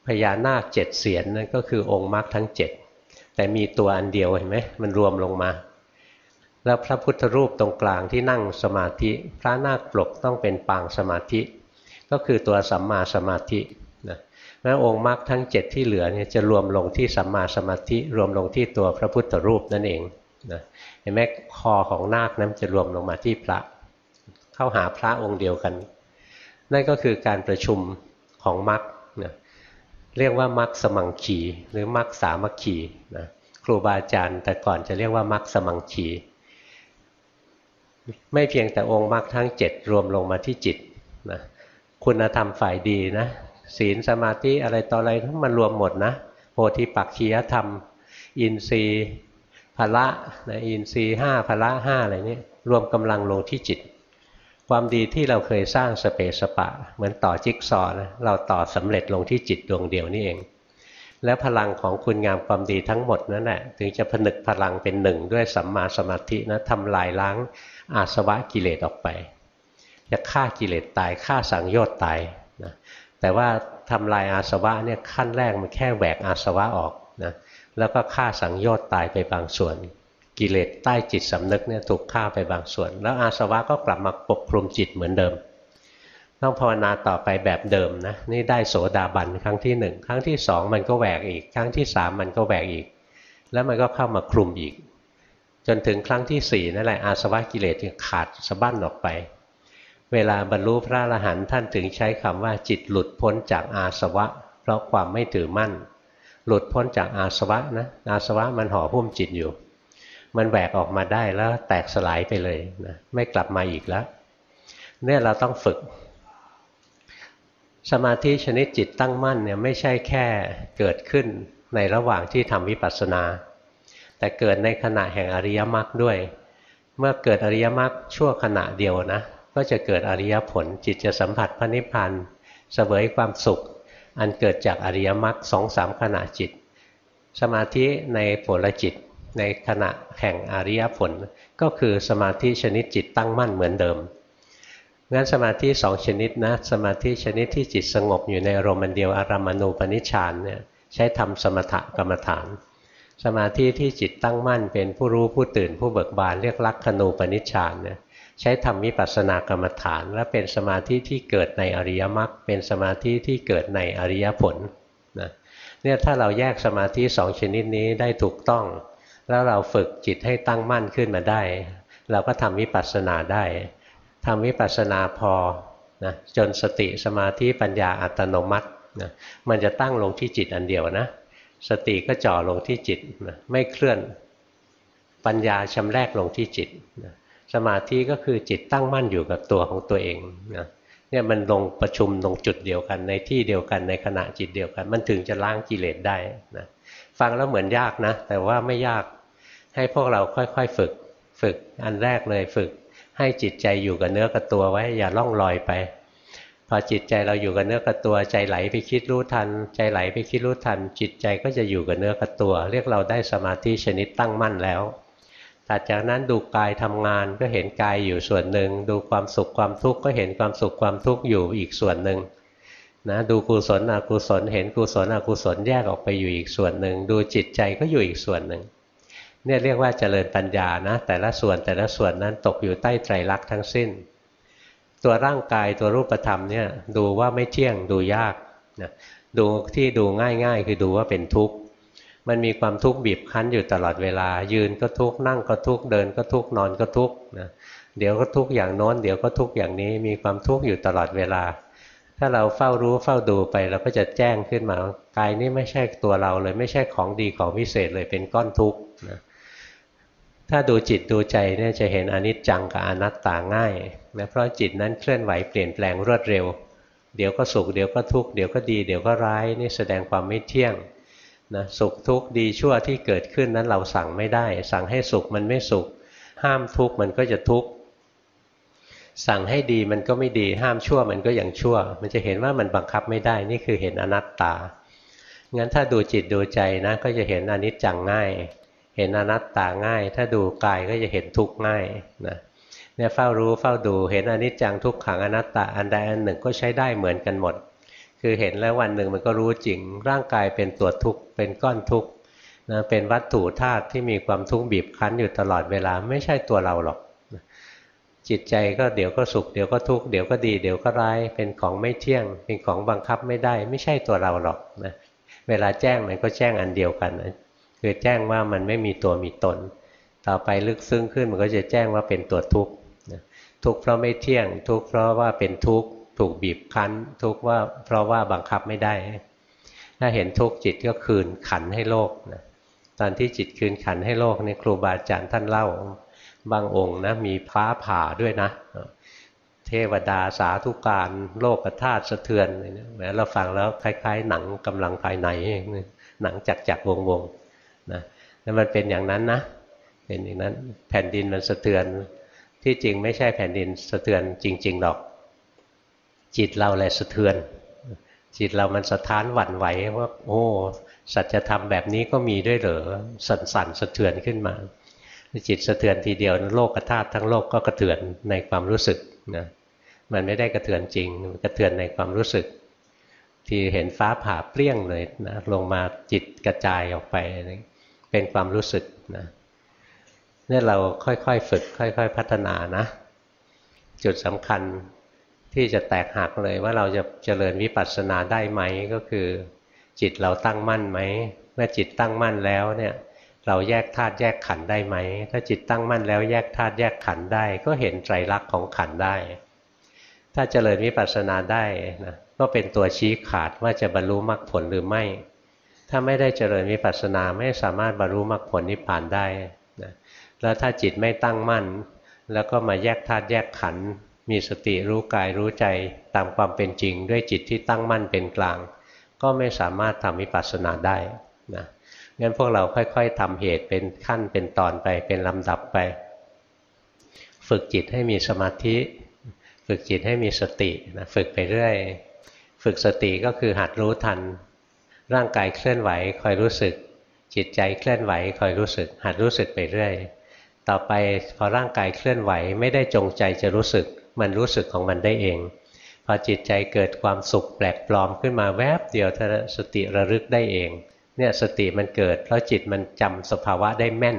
[SPEAKER 1] พญานาคเจ็ดเสียนนั่นก็คือองค์มรรคทั้งเจ็ดแต่มีตัวอันเดียวเห็นไหมมันรวมลงมา แล้วพระพุทธรูปตรงกลางที่นั่งสมาธิ พระนาคปลกต้องเป็นปางสมาธิ ก็คือตัวสัมมาสมาธินะแล้วองค์มรรคทั้งเจ็ดที่เหลือเนี่ยจะรวมลงที่สัมมาสมาธิ รวมลงที่ตัวพระพุทธรูปนั่นเองนะเห็นไหมคอของนาคนั้นจะรวมลงมาที่พระ เข้าหาพระองค์เดียวกัน นั่นก็คือการประชุมของมรรคนะเรียกว่ามรรคสมังคีหรือมรรคสามัคคีนะครูบาอาจารย์ แต่ก่อนจะเรียกว่ามรรคสมังคีไม่เพียงแต่องค์มรรคทั้งเจ็ดรวมลงมาที่จิตนะ คุณธรรมฝ่ายดีนะศีลสมาธิอะไรต่ออะไรทั้งมันรวมหมดนะโพธิปักขียธรรม อินทรีย์พละนะอินทรีย์ห้าพละห้าอะไรนี้รวมกำลังลงที่จิต ความดีที่เราเคยสร้างสเปสปะ เหมือนต่อจิ๊กซอนะเราต่อสำเร็จลงที่จิตดวงเดียวนี่เอง แล้วพลังของคุณงามความดีทั้งหมดนั่นแหละถึงจะผนึกพลังเป็นหนึ่งด้วยสัมมาสมาธินะทำลายล้างอาสวะกิเลสออกไป จะฆ่ากิเลสตายฆ่าสังโยชน์ตายนะแต่ว่าทำลายอาสวะเนี่ยขั้นแรกมันแค่แหวกอาสวะออกนะแล้วก็ฆ่าสังโยชน์ตายไปบางส่วน กิเลสใต้จิตสำนึกเนี่ยถูกฆ่าไปบางส่วน แล้วอาสวะก็กลับมาปกคลุมจิตเหมือนเดิม ต้องภาวนาต่อไปแบบเดิมนะนี่ได้โสดาบันครั้งที่หนึ่งครั้งที่สองมันก็แหวกอีก ครั้งที่สามมันก็แหวกอีก แล้วมันก็เข้ามาคลุมอีก จนถึงครั้งที่สี่นั่นแหละอาสวะกิเลสขาดสะบั้นออกไป เวลาบรรลุพระอรหันต์ท่านถึงใช้คำว่าจิตหลุดพ้นจากอาสวะ เพราะความไม่ถือมั่น หลุดพ้นจากอาสวะนะอาสวะมันห่อหุ้มจิตอยู่ มันแหวกออกมาได้แล้วแตกสลายไปเลยนะไม่กลับมาอีกแล้วเนี่ยเราต้องฝึก สมาธิชนิดจิตตั้งมั่นเนี่ยไม่ใช่แค่เกิดขึ้นในระหว่างที่ทำวิปัสสนา แต่เกิดในขณะแห่งอริยมรรคด้วย เมื่อเกิดอริยมรรคชั่วขณะเดียวนะ ก็จะเกิดอริยผล จิตจะสัมผัสพระนิพพานเสวยความสุข อันเกิดจากอริยมรรคสองสามขณะจิต สมาธิในผลจิตในขณะแห่งอริยผล ก็คือสมาธิชนิดจิตตั้งมั่นเหมือนเดิมงั้นสมาธิสองชนิดนะสมาธิชนิดที่จิตสงบอยู่ในอารมณ์เดียวอารามณูปนิชฌานเนี่ยใช้ทำสมถกรรมฐาน สมาธิที่จิตตั้งมั่นเป็นผู้รู้ผู้ตื่นผู้เบิกบานเรียกลักขณูปนิชฌานเนี่ย ใช้ทำวิปัสสนากรรมฐาน และเป็นสมาธิที่เกิดในอริยมรรคเป็นสมาธิที่เกิดในอริยผลนะเนี่ยถ้าเราแยกสมาธิสองชนิดนี้ได้ถูกต้อง แล้วเราฝึกจิตให้ตั้งมั่นขึ้นมาได้ เราก็ทำวิปัสสนาได้ทำวิปัสสนาพอนะจนสติสมาธิปัญญาอัตโนมัตินะมันจะตั้งลงที่จิตอันเดียวนะสติก็จ่อลงที่จิตนะไม่เคลื่อนปัญญาชำแรกลงที่จิตนะ สมาธิก็คือจิตตั้งมั่นอยู่กับตัวของตัวเองนะเนี่ยมันลงประชุมลงจุดเดียวกันในที่เดียวกันในขณะจิตเดียวกัน มันถึงจะล้างกิเลสได้นะฟังแล้วเหมือนยากนะ แต่ว่าไม่ยากให้พวกเราค่อยๆฝึกฝึกอันแรกเลยฝึก ให้จิตใจอยู่กับเนื้อกับตัวไว้อย่าล่องลอยไป พอจิตใจเราอยู่กับเนื้อกับตัวใจไหลไปคิดรู้ทัน ใจไหลไปคิดรู้ทัน จิตใจก็จะอยู่กับเนื้อกับตัว เรียกเราได้สมาธิชนิดตั้งมั่นแล้ว ถัดจากนั้นดูกายทำงานก็เห็นกายอยู่ส่วนหนึ่ง ดูความสุขความทุกข์ก็เห็นความสุขความทุกข์อยู่อีกส่วนหนึ่งนะดูกุศลอกุศลเห็นกุศลอกุศลแยกออกไปอยู่อีกส่วนหนึ่ง ดูจิตใจก็อยู่อีกส่วนหนึ่งเนี่ยเรียกว่าเจริญปัญญานะ แต่ละส่วนแต่ละส่วนนั้นตกอยู่ใต้ไตรลักษณ์ทั้งสิ้น ตัวร่างกายตัวรูปธรรมเนี่ยดูว่าไม่เที่ยงดูยากนะดูที่ดูง่ายๆ คือดูว่าเป็นทุกข์ มันมีความทุกข์บีบคั้นอยู่ตลอดเวลา ยืนก็ทุกข์นั่งก็ทุกข์เดินก็ทุกข์นอนก็ทุกข์นะเดี๋ยวก็ทุกข์อย่างโน้นเดี๋ยวก็ทุกข์อย่างนี้มีความทุกข์อยู่ตลอดเวลา ถ้าเราเฝ้ารู้เฝ้าดูไปเราก็จะแจ้งขึ้นมากายนี้ไม่ใช่ตัวเราเลย ไม่ใช่ของดีของพิเศษเลยเป็นก้อนทุกข์นะถ้าดูจิตดูใจเนี่ยจะเห็นอนิจจังกับอนัตตาง่ายนะเพราะจิตนั้นเคลื่อนไหวเปลี่ยนแปลงรวดเร็ว เดี๋ยวก็สุขเดี๋ยวก็ทุกข์เดี๋ยวก็ดี เดี๋ยวก็ร้ายนี่แสดงความไม่เที่ยง นะสุขทุกข์ดีชั่วที่เกิดขึ้นนั้นเราสั่งไม่ได้ สั่งให้สุขมันไม่สุข ห้ามทุกข์มันก็จะทุกข์สั่งให้ดีมันก็ไม่ดี ห้ามชั่วมันก็ย่างชั่ว มันจะเห็นว่ามันบังคับไม่ได้นี่คือเห็นอนัตตางั้นถ้าดูจิตดูใจนะก็จะเห็นอนิจจังง่าย เห็นอนัตตาง่าย ถ้าดูกายก็จะเห็นทุกข์ง่ายนะเนี่ยเฝ้ารู้เฝ้าดูเห็นอนิจจังทุกขังอนัตตาอันใดอันหนึ่งก็ใช้ได้เหมือนกันหมด คือเห็นแล้ววันหนึ่งมันก็รู้จริง ร่างกายเป็นตัวทุกข์เป็นก้อนทุกข์นะเป็นวัตถุธาตุที่มีความทุกข์บีบคั้นอยู่ตลอดเวลาไม่ใช่ตัวเราหรอก จิตใจก็เดี๋ยวก็สุขเดี๋ยวก็ทุกข์เดี๋ยวก็ดีเดี๋ยวก็ร้ายเป็นของไม่เที่ยง เป็นของบังคับไม่ได้ ไม่ใช่ตัวเราหรอกนะเวลาแจ้งมันก็แจ้งอันเดียวกันนะคือแจ้งว่ามันไม่มีตัวมีตน ต่อไปลึกซึ้งขึ้นมันก็จะแจ้งว่าเป็นตัวทุกข์ทุกข์เพราะไม่เที่ยง ทุกข์เพราะว่าเป็นทุกข์ ถูกบีบคั้น ทุกว่าเพราะว่าบังคับไม่ได้ ถ้าเห็นทุกจิตก็คืนขันให้โลกนะตอนที่จิตคืนขันให้โลกนี่ครูบาอาจารย์ท่านเล่า บางองค์นะมีฟ้าผ่าด้วยนะ เทวดาสาธุการโลกธาตุสะเทือนเราฟังแล้วคล้าย ๆ หนังกำลังภายในหนังจักจักวงวงนะแล้วมันเป็นอย่างนั้นนะเป็นอย่างนั้นแผ่นดินมันสะเทือนที่จริงไม่ใช่แผ่นดินสะเทือนจริงๆหรอก จิตเราแหละสะเทือน จิตเรามันสะท้านหวั่นไหวว่า โอ้สัจธรรมแบบนี้ก็มีด้วยเหรอสั่นสั่นสะเทือนขึ้นมาจิตสะเทือนทีเดียวโลกกระธาตุทั้งโลกก็กระเทือนในความรู้สึกนะมันไม่ได้กระเทือนจริงกระเทือนในความรู้สึก ที่เห็นฟ้าผ่าเปรี้ยงเลยนะลงมาจิตกระจายออกไป เป็นความรู้สึกนะนี่เราค่อยๆฝึก ค่อย ๆ พัฒนานะ จุดสำคัญ ที่จะแตกหักเลยว่าเราจะเจริญวิปัสสนาได้ไหมก็คือ จิตเราตั้งมั่นไหมเมื่อจิตตั้งมั่นแล้วเนี่ยเราแยกธาตุแยกขันได้ไหม ถ้าจิตตั้งมั่นแล้วแยกธาตุแยกขันได้ ก็เห็นไตรลักษณ์ของขันได้ ถ้าเจริญวิปัสสนาได้นะก็เป็นตัวชี้ขาดว่าจะบรรลุมรรคผลหรือไม่ ถ้าไม่ได้เจริญวิปัสสนาไม่สามารถบรรลุมรรคผลนิพพานได้นะแล้วถ้าจิตไม่ตั้งมั่น แล้วก็มาแยกธาตุแยกขัน มีสติรู้กายรู้ใจตามความเป็นจริง ด้วยจิตที่ตั้งมั่นเป็นกลาง ก็ไม่สามารถทำวิปัสสนาได้นะงั้นพวกเราค่อย ๆทำเหตุเป็นขั้นเป็นตอนไปเป็นลำดับไป ฝึกจิตให้มีสมาธิ ฝึกจิตให้มีสตินะฝึกไปเรื่อย ฝึกสติก็คือหัดรู้ทัน ร่างกายเคลื่อนไหวคอยรู้สึก จิตใจเคลื่อนไหวคอยรู้สึก หัดรู้สึกไปเรื่อย ต่อไปพอร่างกายเคลื่อนไหวไม่ได้จงใจจะรู้สึก มันรู้สึกของมันได้เอง พอจิตใจเกิดความสุขแปลกปลอมขึ้นมาแวบเดียวสติระลึกได้เองเนี่ยสติมันเกิด เพราะจิตมันจำสภาวะได้แม่น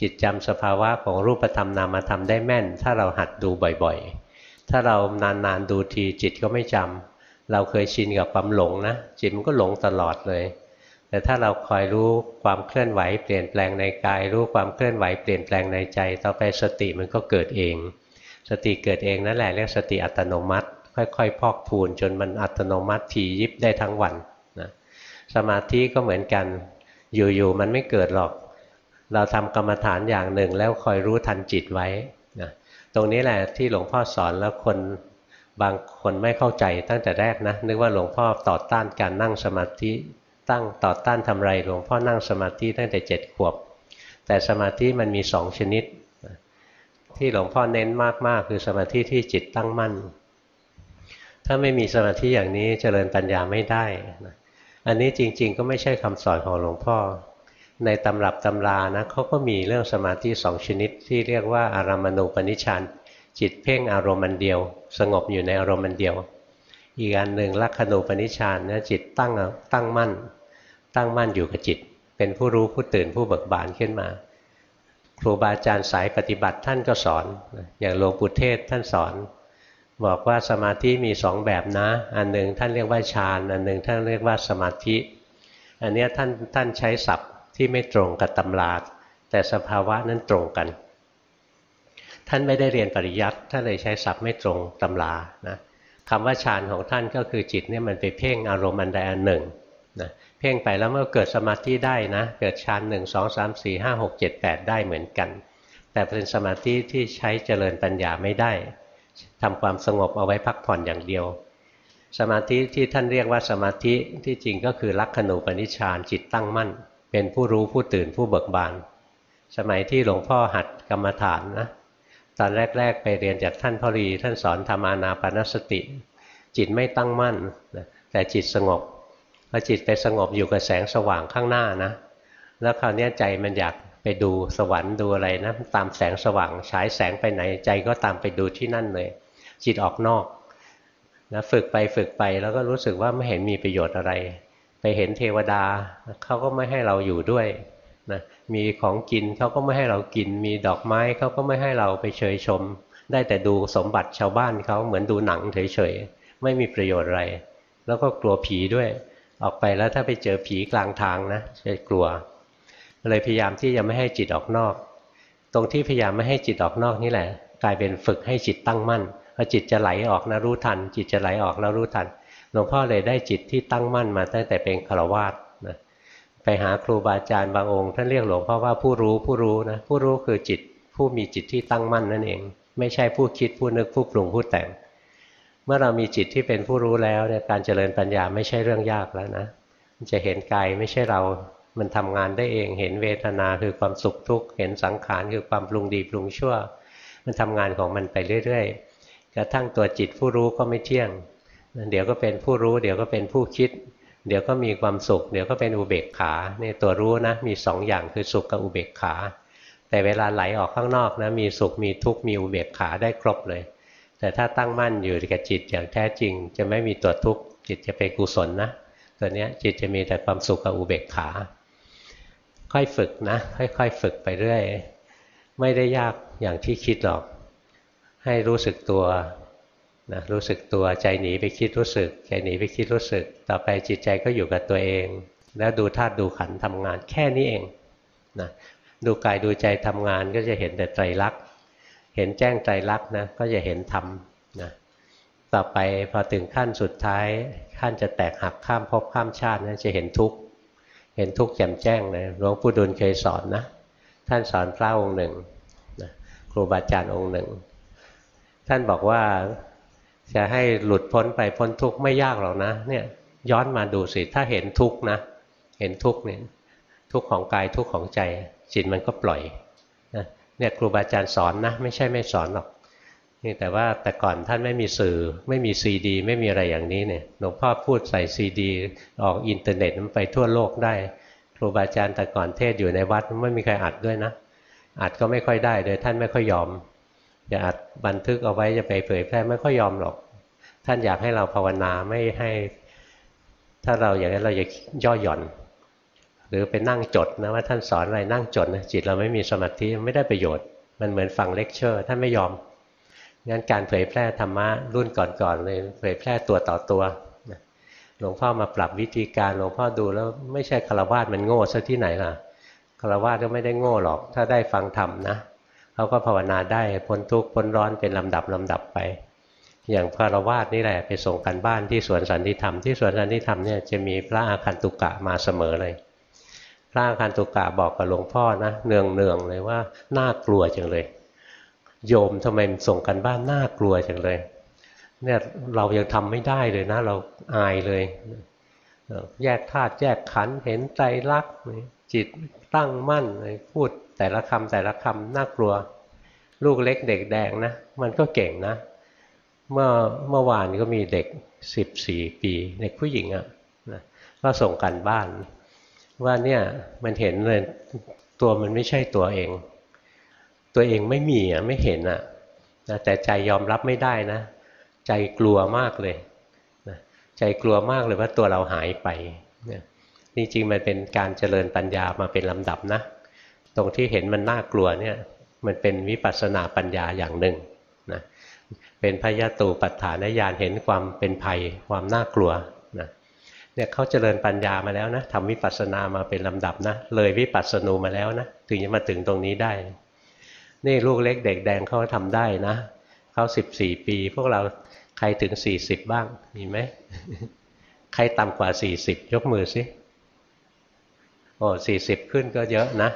[SPEAKER 1] จิตจำสภาวะของรูปธรรมนามธรรมได้แม่น ถ้าเราหัดดูบ่อยๆ ถ้าเรานานๆดูทีจิตก็ไม่จำเราเคยชินกับความหลงนะจิตมันก็หลงตลอดเลย แต่ถ้าเราคอยรู้ความเคลื่อนไหวเปลี่ยนแปลงในกาย รู้ความเคลื่อนไหวเปลี่ยนแปลงในใจ ต่อไปสติมันก็เกิดเอง สติเกิดเองนั่นแหละเรียกสติอัตโนมัติ ค่อยๆ พอกพูนจนมันอัตโนมัติทียิบได้ทั้งวันนะสมาธิก็เหมือนกันอยู่ๆมันไม่เกิดหรอก เราทำกรรมฐานอย่างหนึ่งแล้วคอยรู้ทันจิตไว้นะตรงนี้แหละที่หลวงพ่อสอนแล้วคนบางคนไม่เข้าใจตั้งแต่แรกนะนึกว่าหลวงพ่อต่อต้านการนั่งสมาธิตั้งต่อต้านทำไรหลวงพ่อนั่งสมาธิตั้งแต่เจ็ดขวบ แต่สมาธิมันมีสองชนิด ที่หลวงพ่อเน้นมากๆ คือสมาธิที่จิตตั้งมั่น ถ้าไม่มีสมาธิอย่างนี้เจริญปัญญาไม่ได้นะอันนี้จริง ๆ ก็ไม่ใช่คำสอนของหลวงพ่อ ในตำรับตำรานะเขาก็มีเรื่องสมาธิสองชนิด ที่เรียกว่าอารามณูปนิชานจิตเพ่งอารมณ์มันเดียว สงบอยู่ในอารมณ์มันเดียว อีกอันหนึ่งลักขณูปนิชานนะจิตตั้งตั้งมั่น ตั้งมั่นอยู่กับจิต เป็นผู้รู้ผู้ตื่นผู้เบิกบานขึ้นมา ครูบาอาจารย์สายปฏิบัติท่านก็สอน อย่างหลวงปู่เทศท่านสอน บอกว่าสมาธิมีสองแบบนะ อันหนึ่งท่านเรียกว่าฌาน อันหนึ่งท่านเรียกว่าสมาธิ อันนี้ท่านท่านใช้ศัพท์ที่ไม่ตรงกับตำราแต่สภาวะนั้นตรงกัน ท่านไม่ได้เรียนปริยัติท่านเลยใช้ศัพท์ไม่ตรงตำรานะคำว่าฌานของท่านก็คือจิตเนี่ยมันไปเพ่งอารมณ์อันใดอันหนึ่ง พ่งไปแล้วเมื่อเกิดสมาธิได้นะ เกิดฌานหนึ่งสองสามสี่ห้าหกเจ็ดแปดได้เหมือนกัน แต่เป็นสมาธิที่ใช้เจริญปัญญาไม่ได้ทำความสงบเอาไว้พักผ่อนอย่างเดียว สมาธิที่ท่านเรียกว่าสมาธิที่จริงก็คือลักขณูปนิชานจิตตั้งมั่น เป็นผู้รู้ผู้ตื่นผู้เบิกบาน สมัยที่หลวงพ่อหัดกรรมฐานนะตอนแรก ๆ ไปเรียนจากท่านพ่อรีท่านสอนธรรมานาปนสติ จิตไม่ตั้งมั่นแต่จิตสงบ พอจิตไปสงบอยู่กับแสงสว่างข้างหน้านะ แล้วคราวนี้ใจมันอยากไปดูสวรรค์ดูอะไรนะตามแสงสว่างฉายแสงไปไหนใจก็ตามไปดูที่นั่นเลย จิตออกนอกนะฝึกไปฝึกไปแล้วก็รู้สึกว่าไม่เห็นมีประโยชน์อะไร ไปเห็นเทวดาเขาก็ไม่ให้เราอยู่ด้วยนะมีของกินเขาก็ไม่ให้เรากิน มีดอกไม้เขาก็ไม่ให้เราไปเชยชม ได้แต่ดูสมบัติชาวบ้านเขาเหมือนดูหนังเฉยๆไม่มีประโยชน์อะไร แล้วก็กลัวผีด้วย ออกไปแล้วถ้าไปเจอผีกลางทางนะจะกลัวเลยพยายามที่จะไม่ให้จิตออกนอก ตรงที่พยายามไม่ให้จิตออกนอกนี่แหละ กลายเป็นฝึกให้จิตตั้งมั่นพอจิตจะไหลออกนะรู้ทัน จิตจะไหลออกแล้วรู้ทันหลวงพ่อเลยได้จิตที่ตั้งมั่นมาตั้งแต่เป็นฆราวาสนะไปหาครูบาอาจารย์บางองค์ท่านเรียกหลวงพ่อว่าผู้รู้ผู้รู้นะผู้รู้คือจิตผู้มีจิตที่ตั้งมั่นนั่นเอง ไม่ใช่ผู้คิดผู้นึกผู้ปรุงผู้แต่ง เมื่อเรามีจิตที่เป็นผู้รู้แล้วเนี่ยการเจริญปัญญาไม่ใช่เรื่องยากแล้วนะมันจะเห็นกายไม่ใช่เรา มันทำงานได้เอง เห็นเวทนาคือความสุขทุกข์ เห็นสังขารคือความปรุงดีปรุงชั่ว มันทำงานของมันไปเรื่อยๆ กระทั่งตัวจิตผู้รู้ก็ไม่เที่ยง เดี๋ยวก็เป็นผู้รู้ เดี๋ยวก็เป็นผู้คิด เดี๋ยวก็มีความสุข เดี๋ยวก็เป็นอุเบกขาเนี่ยตัวรู้นะมีสองอย่างคือสุขกับอุเบกขา แต่เวลาไหลออกข้างนอกนะมีสุขมีทุกข์มีอุเบกขาได้ครบเลย แต่ถ้าตั้งมั่นอยู่กับจิตอย่างแท้จริง จะไม่มีตัวทุกข์จิตจะเป็นกุศลนะตัวนี้จิตจะมีแต่ความสุขกับอุเบกขา ค่อยฝึกนะ ค่อยๆฝึกไปเรื่อยไม่ได้ยากอย่างที่คิดหรอก ให้รู้สึกตัวนะรู้สึกตัวใจหนีไปคิดรู้สึก ใจหนีไปคิดรู้สึก ต่อไปจิตใจก็อยู่กับตัวเอง แล้วดูธาตุดูขันทำงานแค่นี้เองนะดูกายดูใจทำงานก็จะเห็นแต่ไตรลักษณ์ เห็นแจ้งไตรลักนะก็จะเห็นธรรมนะต่อไปพอถึงขั้นสุดท้ายขั้นจะแตกหักข้ามภพข้ามชาตินะจะเห็นทุกข์เห็นทุกข์แจ่มแจ้งเลยหลวงปู่ดุลเคยสอนนะท่านสอนพระองค์หนึ่งนะครูบาอาจารย์องค์หนึ่ง ท่านบอกว่าจะให้หลุดพ้นไปพ้นทุกข์ไม่ยากหรอกนะเนี่ยย้อนมาดูสิถ้าเห็นทุกข์นะ เห็นทุกข์เนี่ยทุกข์ของกายทุกข์ของใจจิตมันก็ปล่อย เนี่ยครูบาอาจารย์สอนนะไม่ใช่ไม่สอนหรอกนี่แต่ว่าแต่ก่อนท่านไม่มีสื่อไม่มีซีดี ไม่มีอะไรอย่างนี้เนี่ยหลวงพ่อพูดใส่ซีดี ออกอินเทอร์เน็ตมันไปทั่วโลกได้ ครูบาอาจารย์แต่ก่อนเทศอยู่ในวัดไม่มีใครอัดด้วยนะอัดก็ไม่ค่อยได้โดยท่านไม่ค่อยยอมจะอัดบันทึกเอาไว้จะไปเผยแพร่ไม่ค่อยยอมหรอก ท่านอยากให้เราภาวนาไม่ให้ ถ้าเราอย่างนั้นเราจะย่อหย่อน รือไปนั่งจดนะว่าท่านสอนอะไรนั่งจดนะจิตเราไม่มีสมาธิไม่ได้ประโยชน์ มันเหมือนฟังเลคเชอร์ท่านไม่ยอมงั้นการเผยแพร่ธรรมะรุ่นก่อนๆเลยเผยแพร่ตัวต่อตัวหลวงพ่อมาปรับวิธีการหลวงพ่อดูแล้วไม่ใช่คารวาสมันโง่ซะที่ไหนล่ะคารวาสก็ไม่ได้โง่หรอก ถ้าได้ฟังธรรมนะเขาก็ภาวนาได้พ้นทุกข์พ้นร้อนเป็นลำดับลำดับไป อย่างคารวาสนี่แหละไปส่งกันบ้านที่สวนสันติธรรมที่สวนสันติธรรมเนี่ยจะมีพระอาคันตุกะมาเสมอเลย พระอาคันตุกะบอกกับหลวงพ่อนะเนืองเนืองเลยว่าน่ากลัวจังเลย โยมทำไมส่งกันบ้านน่ากลัวจังเลย เนี่ยเรายังทำไม่ได้เลยนะ เราอายเลย แยกธาตุแยกขันเห็นใจรักจิตตั้งมั่นพูดแต่ละคำแต่ละคำน่ากลัว ลูกเล็กเด็กแดงนะ มันก็เก่งนะ เมื่อเมื่อวานก็มีเด็กสิบสี่ปี เด็กผู้หญิงอะ่ะก็ส่งกันบ้าน ว่าเนี่ยมันเห็นเลยตัวมันไม่ใช่ตัวเอง ตัวเองไม่มีอะไม่เห็นอะนะแต่ใจยอมรับไม่ได้นะ ใจกลัวมากเลยนะใจกลัวมากเลยว่าตัวเราหายไปนะจริงๆมันเป็นการเจริญปัญญามาเป็นลำดับนะ ตรงที่เห็นมันน่ากลัวเนี่ยมันเป็นวิปัสสนาปัญญาอย่างหนึ่งนะเป็นพยาตูปัฏฐานญาณเห็นความเป็นภัยความน่ากลัว เนี่ยเขาเจริญปัญญามาแล้วนะทำวิปัสสนามาเป็นลำดับนะเลยวิปัสสนูมาแล้วนะถึงจะมาถึงตรงนี้ได้ นี่ลูกเล็กเด็กแดงเขาทำได้นะเขาสิบสี่ปี พวกเราใครถึงสี่สิบบ้างมีไหมใครต่ำกว่าสี่สิบยกมือสิโอ้สี่สิบขึ้นก็เยอะนะ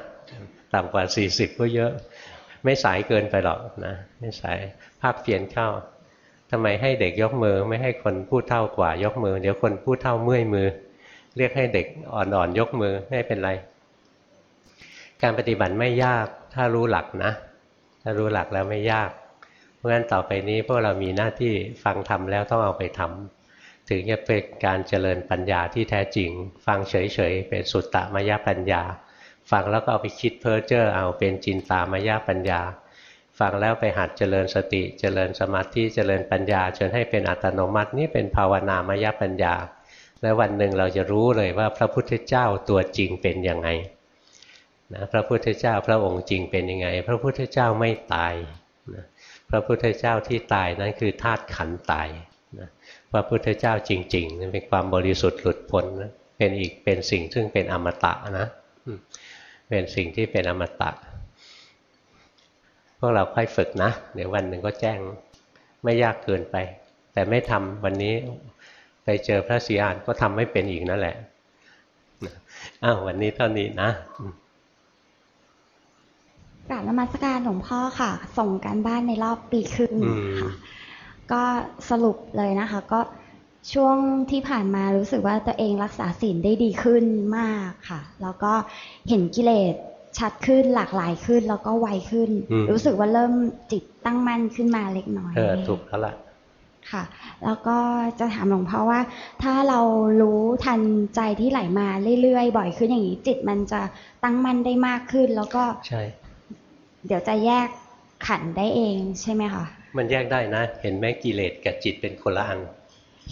[SPEAKER 1] ต่ำกว่าสี่สิบก็เยอะ ไม่สายเกินไปหรอกนะ ไม่สายภาคเปลี่ยนเข้า ทำไมให้เด็กยกมือไม่ให้คนพูดเท่ากว่ายกมือ เดี๋ยวคนพูดเท่าเมื่อยมือ เรียกให้เด็กอ่อนๆยกมือไม่เป็นไร การปฏิบัติไม่ยากถ้ารู้หลักนะ ถ้ารู้หลักแล้วไม่ยาก เพราะฉะนั้นต่อไปนี้พวกเรามีหน้าที่ฟังทำแล้วต้องเอาไปทำถึงจะเป็นการเจริญปัญญาที่แท้จริง ฟังเฉยๆเป็นสุตตมยปัญญา ฟังแล้วก็เอาไปคิดเพ้อเจ้อเอาเป็นจินตามยปัญญา ฟังแล้วไปหัดเจริญสติ เจริญสมาธิเจริญปัญญา จนให้เป็นอัตโนมัตินี่เป็นภาวนามยปัญญา แล้ววันหนึ่งเราจะรู้เลยว่าพระพุทธเจ้าตัวจริงเป็นยังไงนะพระพุทธเจ้าพระองค์จริงเป็นยังไง พระพุทธเจ้าไม่ตายนะพระพุทธเจ้าที่ตายนั้นคือธาตุขันตายนะพระพุทธเจ้าจริงๆนั้นเป็นความบริสุทธิ์หลุดพ้นนะเป็นอีกเป็นสิ่งซึ่งเป็นอมตะนะเป็นสิ่งที่เป็นอมตะ พวกเราค่อยฝึกนะ เดี๋ยววันหนึ่งก็แจ้งไม่ยากเกินไป แต่ไม่ทำวันนี้ไปเจอพระศรีอานก็ทำไม่เป็นอีกนั่นแหละอ้าววันนี้เท่านี้นะ
[SPEAKER 2] กราบนมัสการหลวงพ่อค่ะ ส่งการบ้านในรอบปีครึ่งค่ะ ก็สรุปเลยนะคะ ก็ช่วงที่ผ่านมารู้สึกว่าตัวเองรักษาศีลได้ดีขึ้นมากค่ะ แล้วก็เห็นกิเลส ชัดขึ้นหลากหลายขึ้นแล้วก็ไวขึ้น รู้สึกว่าเริ่มจิตตั้งมั่นขึ้นมาเล็กน้อย
[SPEAKER 1] เออถูกแล้วล่ะ
[SPEAKER 2] ค่ะ แล้วก็จะถามหลวงพ่อว่า ถ้าเรารู้ทันใจที่ไหลมาเรื่อยๆบ่อยขึ้นอย่างนี้ จิตมันจะตั้งมั่นได้มากขึ้น แล้วก็
[SPEAKER 1] ใช่
[SPEAKER 2] เดี๋ยวจะแยกขันได้เองใช่ไหมคะ
[SPEAKER 1] มันแยกได้นะ เห็นไหมกิเลสกับจิตเป็นคนละอัน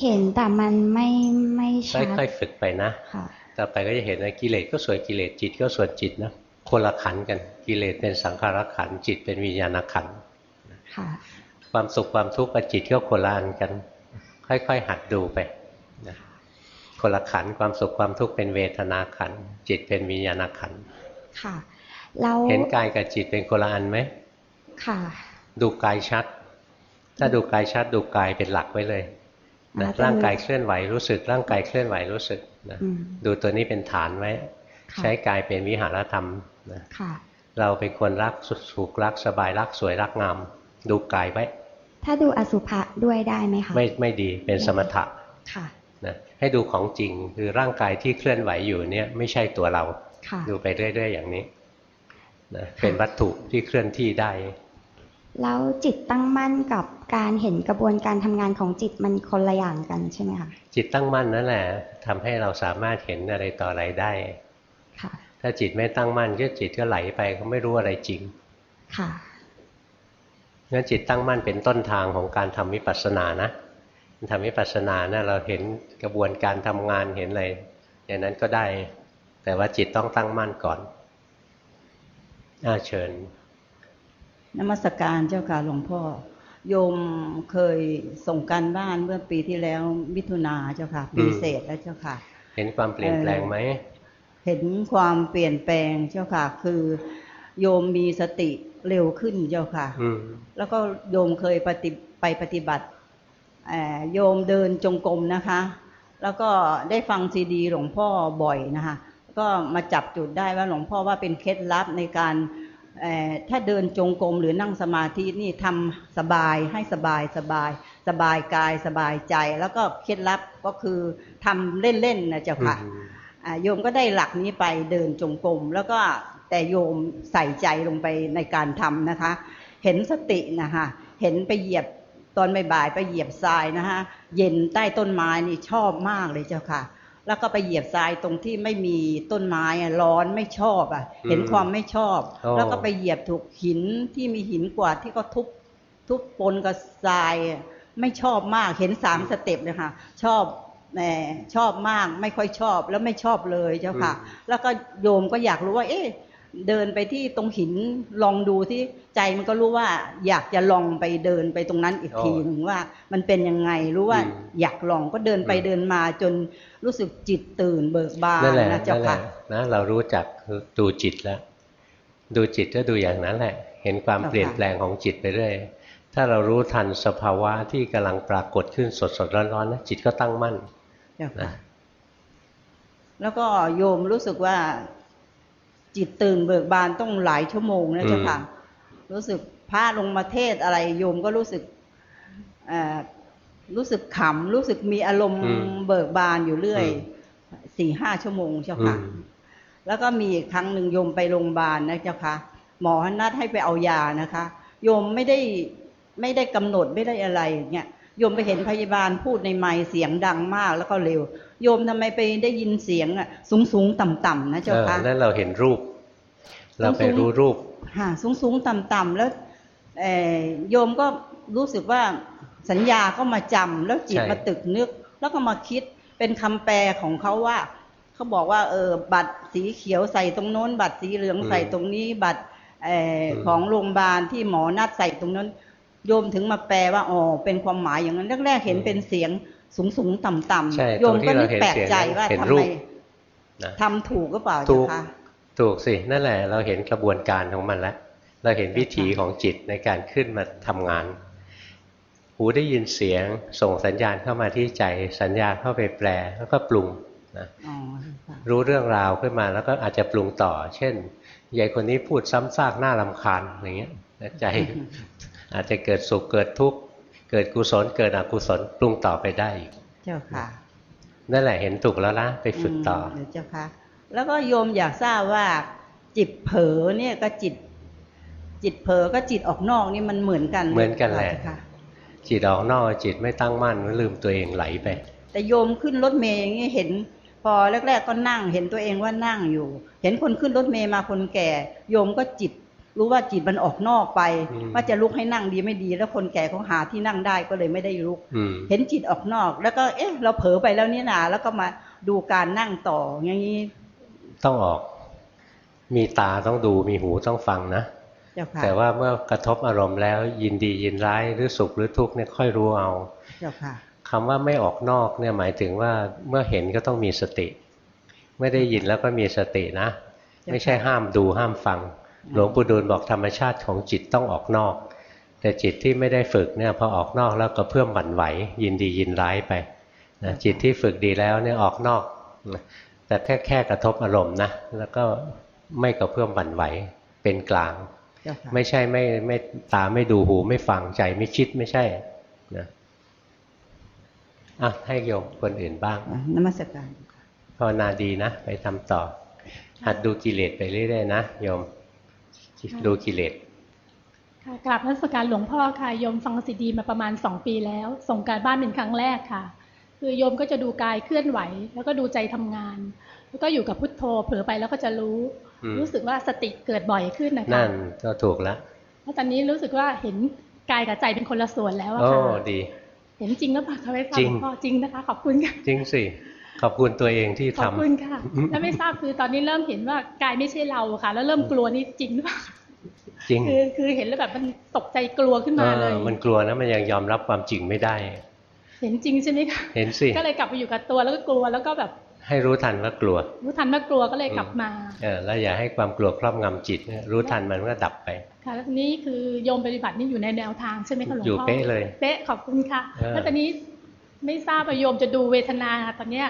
[SPEAKER 2] เห็นแต่มันไม่ไม่ชั
[SPEAKER 1] ดค่อยๆฝึกไปนะต่อไปก็จะเห็นว่ากิเลสก็ส่วนกิเลสจิตก็ส่วนจิตนะ คนละขันกันกิเลสเป็นสังขารขันจิตเป็นวิญญาณขันความสุขความทุกข์กับจิตก็คนละอันกัน ค่อยๆ หัดดูไปนะคนละขันความสุขความทุกข์เป็นเวทนาขันจิตเป็นวิญญาณขัน
[SPEAKER 2] ค่ะ
[SPEAKER 1] เราเห็นกายกับจิตเป็นคนละอันไหม
[SPEAKER 2] ค่ะ
[SPEAKER 1] ดูกายชัด ถ้าดูกายชัดดูกายเป็นหลักไว้เลยนะร่างกายเคลื่อนไหวรู้สึก ร่างกายเคลื่อนไหวรู้สึกนะดูตัวนี้เป็นฐานไว้ ใช้กายเป็นวิหารธรรมนะเราเป็นคนรักสุขรักสบายรักสวยรักงาม ดูกายไว้
[SPEAKER 2] ถ้าดูอสุภะด้วยได้ไหมคะ
[SPEAKER 1] ไม่ไม่ดีเป็นสมถะ
[SPEAKER 2] ค่ะ
[SPEAKER 1] นะให้ดูของจริงคือร่างกายที่เคลื่อนไหวอยู่เนี่ยไม่ใช่ตัวเรา
[SPEAKER 2] ค่ะ
[SPEAKER 1] ดูไปเรื่อยๆอย่างนี้นะเป็นวัตถุที่เคลื่อนที่ได้
[SPEAKER 2] แล้วจิตตั้งมั่นกับการเห็นกระบวนการทำงานของจิตมันคนละอย่างกันใช่ไหมคะ
[SPEAKER 1] จิตตั้งมั่นนั่นแหละทำให้เราสามารถเห็นอะไรต่ออะไรได้
[SPEAKER 2] ค่ะ
[SPEAKER 1] ถ้าจิตไม่ตั้งมั่นก็จิตก็ไหลไปก็ไม่รู้อะไรจริง
[SPEAKER 2] ค่ะ
[SPEAKER 1] งั้นจิตตั้งมั่นเป็นต้นทางของการทำวิปัสสนานะทำวิปัสสนานะเราเห็นกระบวนการทำงานเห็นอะไรอย่างนั้นก็ได้ แต่ว่าจิตต้องตั้งมั่นก่อนอาเชิญ
[SPEAKER 3] นมัสการเจ้าค่ะหลวงพ่อ โยมเคยส่งการบ้านเมื่อปีที่แล้วมิถุนาเจ้าค่ะ ปี
[SPEAKER 1] อืม
[SPEAKER 3] เศษแล้วเจ้าค่ะ
[SPEAKER 1] เห็นความเปลี่ยนแปลงไหม
[SPEAKER 3] เห็นความเปลี่ยนแปลงเจ้าค่ะ คือโยมมีสติเร็วขึ้นเจ้าค่ะ
[SPEAKER 1] อืม
[SPEAKER 3] แล้วก็โยมเคยปฏิไปปฏิบัติเอ่อโยมเดินจงกรมนะคะ แล้วก็ได้ฟังซีดีหลวงพ่อบ่อยนะคะ ก็มาจับจุดได้ว่าหลวงพ่อว่าเป็นเคล็ดลับในการเอ่อถ้าเดินจงกรมหรือนั่งสมาธินี่ทำสบายให้สบายสบาย สบายกายสบายใจ แล้วก็เคล็ดลับก็คือทำเล่นๆนะเจ้าค่ะ
[SPEAKER 1] อืม
[SPEAKER 3] อ่า โยมก็ได้หลักนี้ไปเดินจงกรมแล้วก็แต่โยมใส่ใจลงไปในการทำนะคะ เห็นสตินะคะเห็นไปเหยียบตอนบ่ายๆไปเหยียบทรายนะคะเย็นใต้ต้นไม้นี่ชอบมากเลยเจ้าค่ะ แล้วก็ไปเหยียบทรายตรงที่ไม่มีต้นไม้อะร้อนไม่ชอบอะ เห็นความไม่ชอบ
[SPEAKER 1] โอ้
[SPEAKER 3] แล้วก็ไปเหยียบถูกหินที่มีหินกวาดที่ก็ทุบทุบปนกับทรายอะไม่ชอบมากเห็นสามสเต็ปเลยค่ะชอบ แหมชอบมากไม่ค่อยชอบแล้วไม่ชอบเลยเจ้าค่ะ แล้วก็โยมก็อยากรู้ว่า เอ๊ะเดินไปที่ตรงหินลองดูที่ใจมันก็รู้ว่าอยากจะลองไปเดินไปตรงนั้นอีก
[SPEAKER 1] อ๋อ
[SPEAKER 3] ทีหนึ่งว่า มันเป็นยังไงรู้ว่า
[SPEAKER 1] อืม
[SPEAKER 3] อยากลองก็เดินไป
[SPEAKER 1] อืม
[SPEAKER 3] เดินมาจนรู้สึกจิตตื่นเบิกบาน
[SPEAKER 1] นั่นแหละ
[SPEAKER 3] นะเจ้า
[SPEAKER 1] นั่นแห
[SPEAKER 3] ค่ะ
[SPEAKER 1] ละนะเรารู้จักดูจิตแล้ว ดูจิตก็ดูอย่างนั้นแหละ เห็นความ
[SPEAKER 3] เจ้าค่ะ
[SPEAKER 1] เปลี่ยนแปลงของจิตไปเรื่อยถ้าเรารู้ทันสภาวะที่กำลังปรากฏขึ้นสดๆร้อนๆนะจิตก็ตั้งมั่น
[SPEAKER 3] เจ้า
[SPEAKER 1] นะ
[SPEAKER 3] ค่ะแล้วก็โยมรู้สึกว่า จิตตื่นเบิกบานต้องหลายชั่วโมงนะเจ้าค่ะ รู้สึกพระลงมาเทศน์อะไร โยมก็รู้สึกเอ่อรู้สึกขำ รู้สึกมีอารมณ์
[SPEAKER 1] อืม
[SPEAKER 3] เบิกบานอยู่เรื่อย
[SPEAKER 1] อื
[SPEAKER 3] สี่ห้าชั่วโมงเจ้า
[SPEAKER 1] อื
[SPEAKER 3] ค่ะ
[SPEAKER 1] ม
[SPEAKER 3] แล้วก็มีอีกครั้งหนึ่งโยมไปโรงพยาบาลนะเจ้าค่ะ หมอนัดให้ไปเอายานะคะ โยมไม่ได้ไม่ได้กำหนดไม่ได้อะไรอย่างเงี้ย โยมไปเห็นพยาบาลพูดในไมค์เสียงดังมากแล้วก็เร็ว โยมทำไมไปได้ยินเสียงอะสูงสูงต่ำต่ำๆนะเจ้า
[SPEAKER 1] เออ
[SPEAKER 3] ค่ะ
[SPEAKER 1] นั่นเราเห็นรูป เราไปรู้รูป
[SPEAKER 3] ค่ะสูงสูงต่ำต่ำๆแล้วเอ่อโยมก็รู้สึกว่าสัญญาก็มาจำแล้วจิต
[SPEAKER 1] ใช่
[SPEAKER 3] มาตึกนึก แล้วก็มาคิดเป็นคำแปลของเขาว่าเขาบอกว่าเออบัตรสีเขียวใส่ตรงโน้น บัตรสีเหลืองใส่ตรงนี้บัตรเอ่ออของโรงพยาบาลที่หมอนัดใส่ตรงนั้น โยมถึงมาแปลว่าอ๋อเป็นความหมายอย่างนั้นแรกๆเห็นเป็นเสียงสูงสูงต่ำต่
[SPEAKER 1] ใช่ำ
[SPEAKER 3] โยมก็
[SPEAKER 1] ตรงที่เรา
[SPEAKER 3] นึก
[SPEAKER 1] เห็น
[SPEAKER 3] แปลกใจ
[SPEAKER 1] เสียง
[SPEAKER 3] ว่า
[SPEAKER 1] เห็น
[SPEAKER 3] ทำ
[SPEAKER 1] รู
[SPEAKER 3] ไม
[SPEAKER 1] ปนะ
[SPEAKER 3] ทำถูกก็เปล่า
[SPEAKER 1] ถู
[SPEAKER 3] เจ้ากค่ะ
[SPEAKER 1] ถูกสินั่นแหละ เราเห็นกระบวนการของมันแล้วเราเห็นวิถีของจิตในการขึ้นมาทำงาน หูได้ยินเสียงส่งสัญญาณเข้ามาที่ใจสัญญาเข้าไปแปลแล้วก็ปรุงนะ
[SPEAKER 3] อ๋อค่ะ
[SPEAKER 1] รู้เรื่องราวขึ้นมาแล้วก็อาจจะปรุงต่อ เช่นยายคนนี้พูดซ้ำซากหน้าลำคาญอย่างเงี้ยใจ อาจจะเกิดสุขเกิดทุกข์เกิดกุศลเกิดอกุศลปรุงต่อไปได้อีก
[SPEAKER 3] เจ้าค่ะ
[SPEAKER 1] นั่นแหละเห็นถูกแล้วนะไปฝึกต่อ
[SPEAKER 3] มเดี๋ยวเจ้าค่ะแล้วก็โยมอยากทราบว่าจิตเผลอเนี่ยก็จิต จิตเผลอก็จิตออกนอกนี่มันเหมือนกัน
[SPEAKER 1] เหมือนกันแหละ
[SPEAKER 3] เจ้าค่ะ
[SPEAKER 1] จิตออกนอกจิตไม่ตั้งมั่นก็ลืมตัวเองไหลไป
[SPEAKER 3] แต่โยมขึ้นรถเมย์อย่างนี้เห็น พอแรก ๆ ก็นั่งเห็นตัวเองว่านั่งอยู่ เห็นคนขึ้นรถเมย์มาคนแก่ โยมก็จิต รู้ว่าจิตมันออกนอกไป
[SPEAKER 1] อืม
[SPEAKER 3] ว่าจะลุกให้นั่งดีไม่ดี แล้วคนแก่เขาหาที่นั่งได้ก็เลยไม่ได้ลุก
[SPEAKER 1] อืม
[SPEAKER 3] เห็นจิตออกนอก แล้วก็เอ๊ะ เราเผลอไปแล้วนี่นาแล้วก็มาดูการนั่งต่ออย่างนี้
[SPEAKER 1] ต้องออก มีตาต้องดูมีหูต้องฟังนะ
[SPEAKER 3] เจ้าค่ะ
[SPEAKER 1] แต่ว่าเมื่อกระทบอารมณ์แล้วยินดียินร้ายหรือสุขหรือทุกข์เนี่ยค่อยรู้เอา
[SPEAKER 3] เจ้าค่ะ
[SPEAKER 1] คำว่าไม่ออกนอกเนี่ยหมายถึงว่าเมื่อเห็นก็ต้องมีสติ ไม่ได้ยินแล้วก็มีสตินะ ไม่ใช่ห้ามดูห้ามฟัง หลวงปู่ดูลบอกธรรมชาติของจิตต้องออกนอก แต่จิตที่ไม่ได้ฝึกเนี่ยพอออกนอกแล้วก็เพื่อมหวั่นไหว ยินดียินร้ายไปนะจิตที่ฝึกดีแล้วเนี่ยออกนอกนะแต่แค่แค่กระทบอารมณ์นะแล้วก็ไม่กระเพื่อมหวั่นไหวเป็นกลาง
[SPEAKER 3] เจ้าค่ะ
[SPEAKER 1] ไม่ใช่ไม่ไม่ตาไม่ดูหูไม่ฟังใจไม่คิดไม่ใช่นะอะให้โยมคนอื่นบ้าง
[SPEAKER 3] อะนมัสการ
[SPEAKER 1] ภาวนาดีนะ ไปทำต่อ หัดดูกิเลสไปเรื่อยๆนะโยม ดูกิเลส
[SPEAKER 4] ค่ะกราบนมัสการหลวงพ่อค่ะโยมฟังซีดีมาประมาณสองปีแล้ว ส่งการบ้านเป็นครั้งแรกค่ะ คือโยมก็จะดูกายเคลื่อนไหว แล้วก็ดูใจทำงาน แล้วก็อยู่กับพุทโธเผลอไปแล้วก็จะรู้
[SPEAKER 1] อืม
[SPEAKER 4] รู้สึกว่าสติเกิดบ่อยขึ้นนะคะ
[SPEAKER 1] นั่นก็ถูกแล้ว
[SPEAKER 4] แล้วตอนนี้รู้สึกว่าเห็นกายกับใจเป็นคนละส่วนแล้วอะ
[SPEAKER 1] โอ้
[SPEAKER 4] ค่ะ
[SPEAKER 1] ดี
[SPEAKER 4] เห็นจริงแล้วเปล่าคะไม่ทราบ
[SPEAKER 1] จริง
[SPEAKER 4] หลวงพ่อจริงนะคะ ขอบคุณค่ะ
[SPEAKER 1] จริงสิ ขอบคุณตัวเองที่
[SPEAKER 4] ขอบ
[SPEAKER 1] ทำ
[SPEAKER 4] คุณค่ะ
[SPEAKER 1] อืม
[SPEAKER 4] แล้วไม่ทราบคือตอนนี้เริ่มเห็นว่ากายไม่ใช่เราค่ะ แล้วเริ่มกลัวนี่จริงหรือเปล่า
[SPEAKER 1] จริง
[SPEAKER 4] คือคือเห็นแล้วแบบมันตกใจกลัวขึ้นมาเลย
[SPEAKER 1] ออมันกลัวนะมันยังยอมรับความจริงไม่ได้
[SPEAKER 4] เห็นจริงใช่ไหมคะ
[SPEAKER 1] เห็นสิ
[SPEAKER 4] ก็เลยกลับไปอยู่กับตัวแล้วก็กลัวแล้วก็แบบ
[SPEAKER 1] ให้รู้ทันว่ากลัว
[SPEAKER 4] รู้ทันว่ากลัวก็เลยกลับมา
[SPEAKER 1] เออแล้วอย่าให้ความกลัวครอบงำจิตนะรู้ทันมันก็ดับไป
[SPEAKER 4] ค่ะแล้วทีนี้คือโยมปฏิบัตินี่อยู่ในแนวทางใช่ไหมคะหลวงพ่อ
[SPEAKER 1] อ
[SPEAKER 4] อยู่
[SPEAKER 1] เป๊ะเลย
[SPEAKER 4] เป๊ะขอบคุณค่ะ
[SPEAKER 1] เออ
[SPEAKER 4] แล้วตอนนี้ไม่ทราบว่าโยมจะดูเวทนาตอนเนี้ย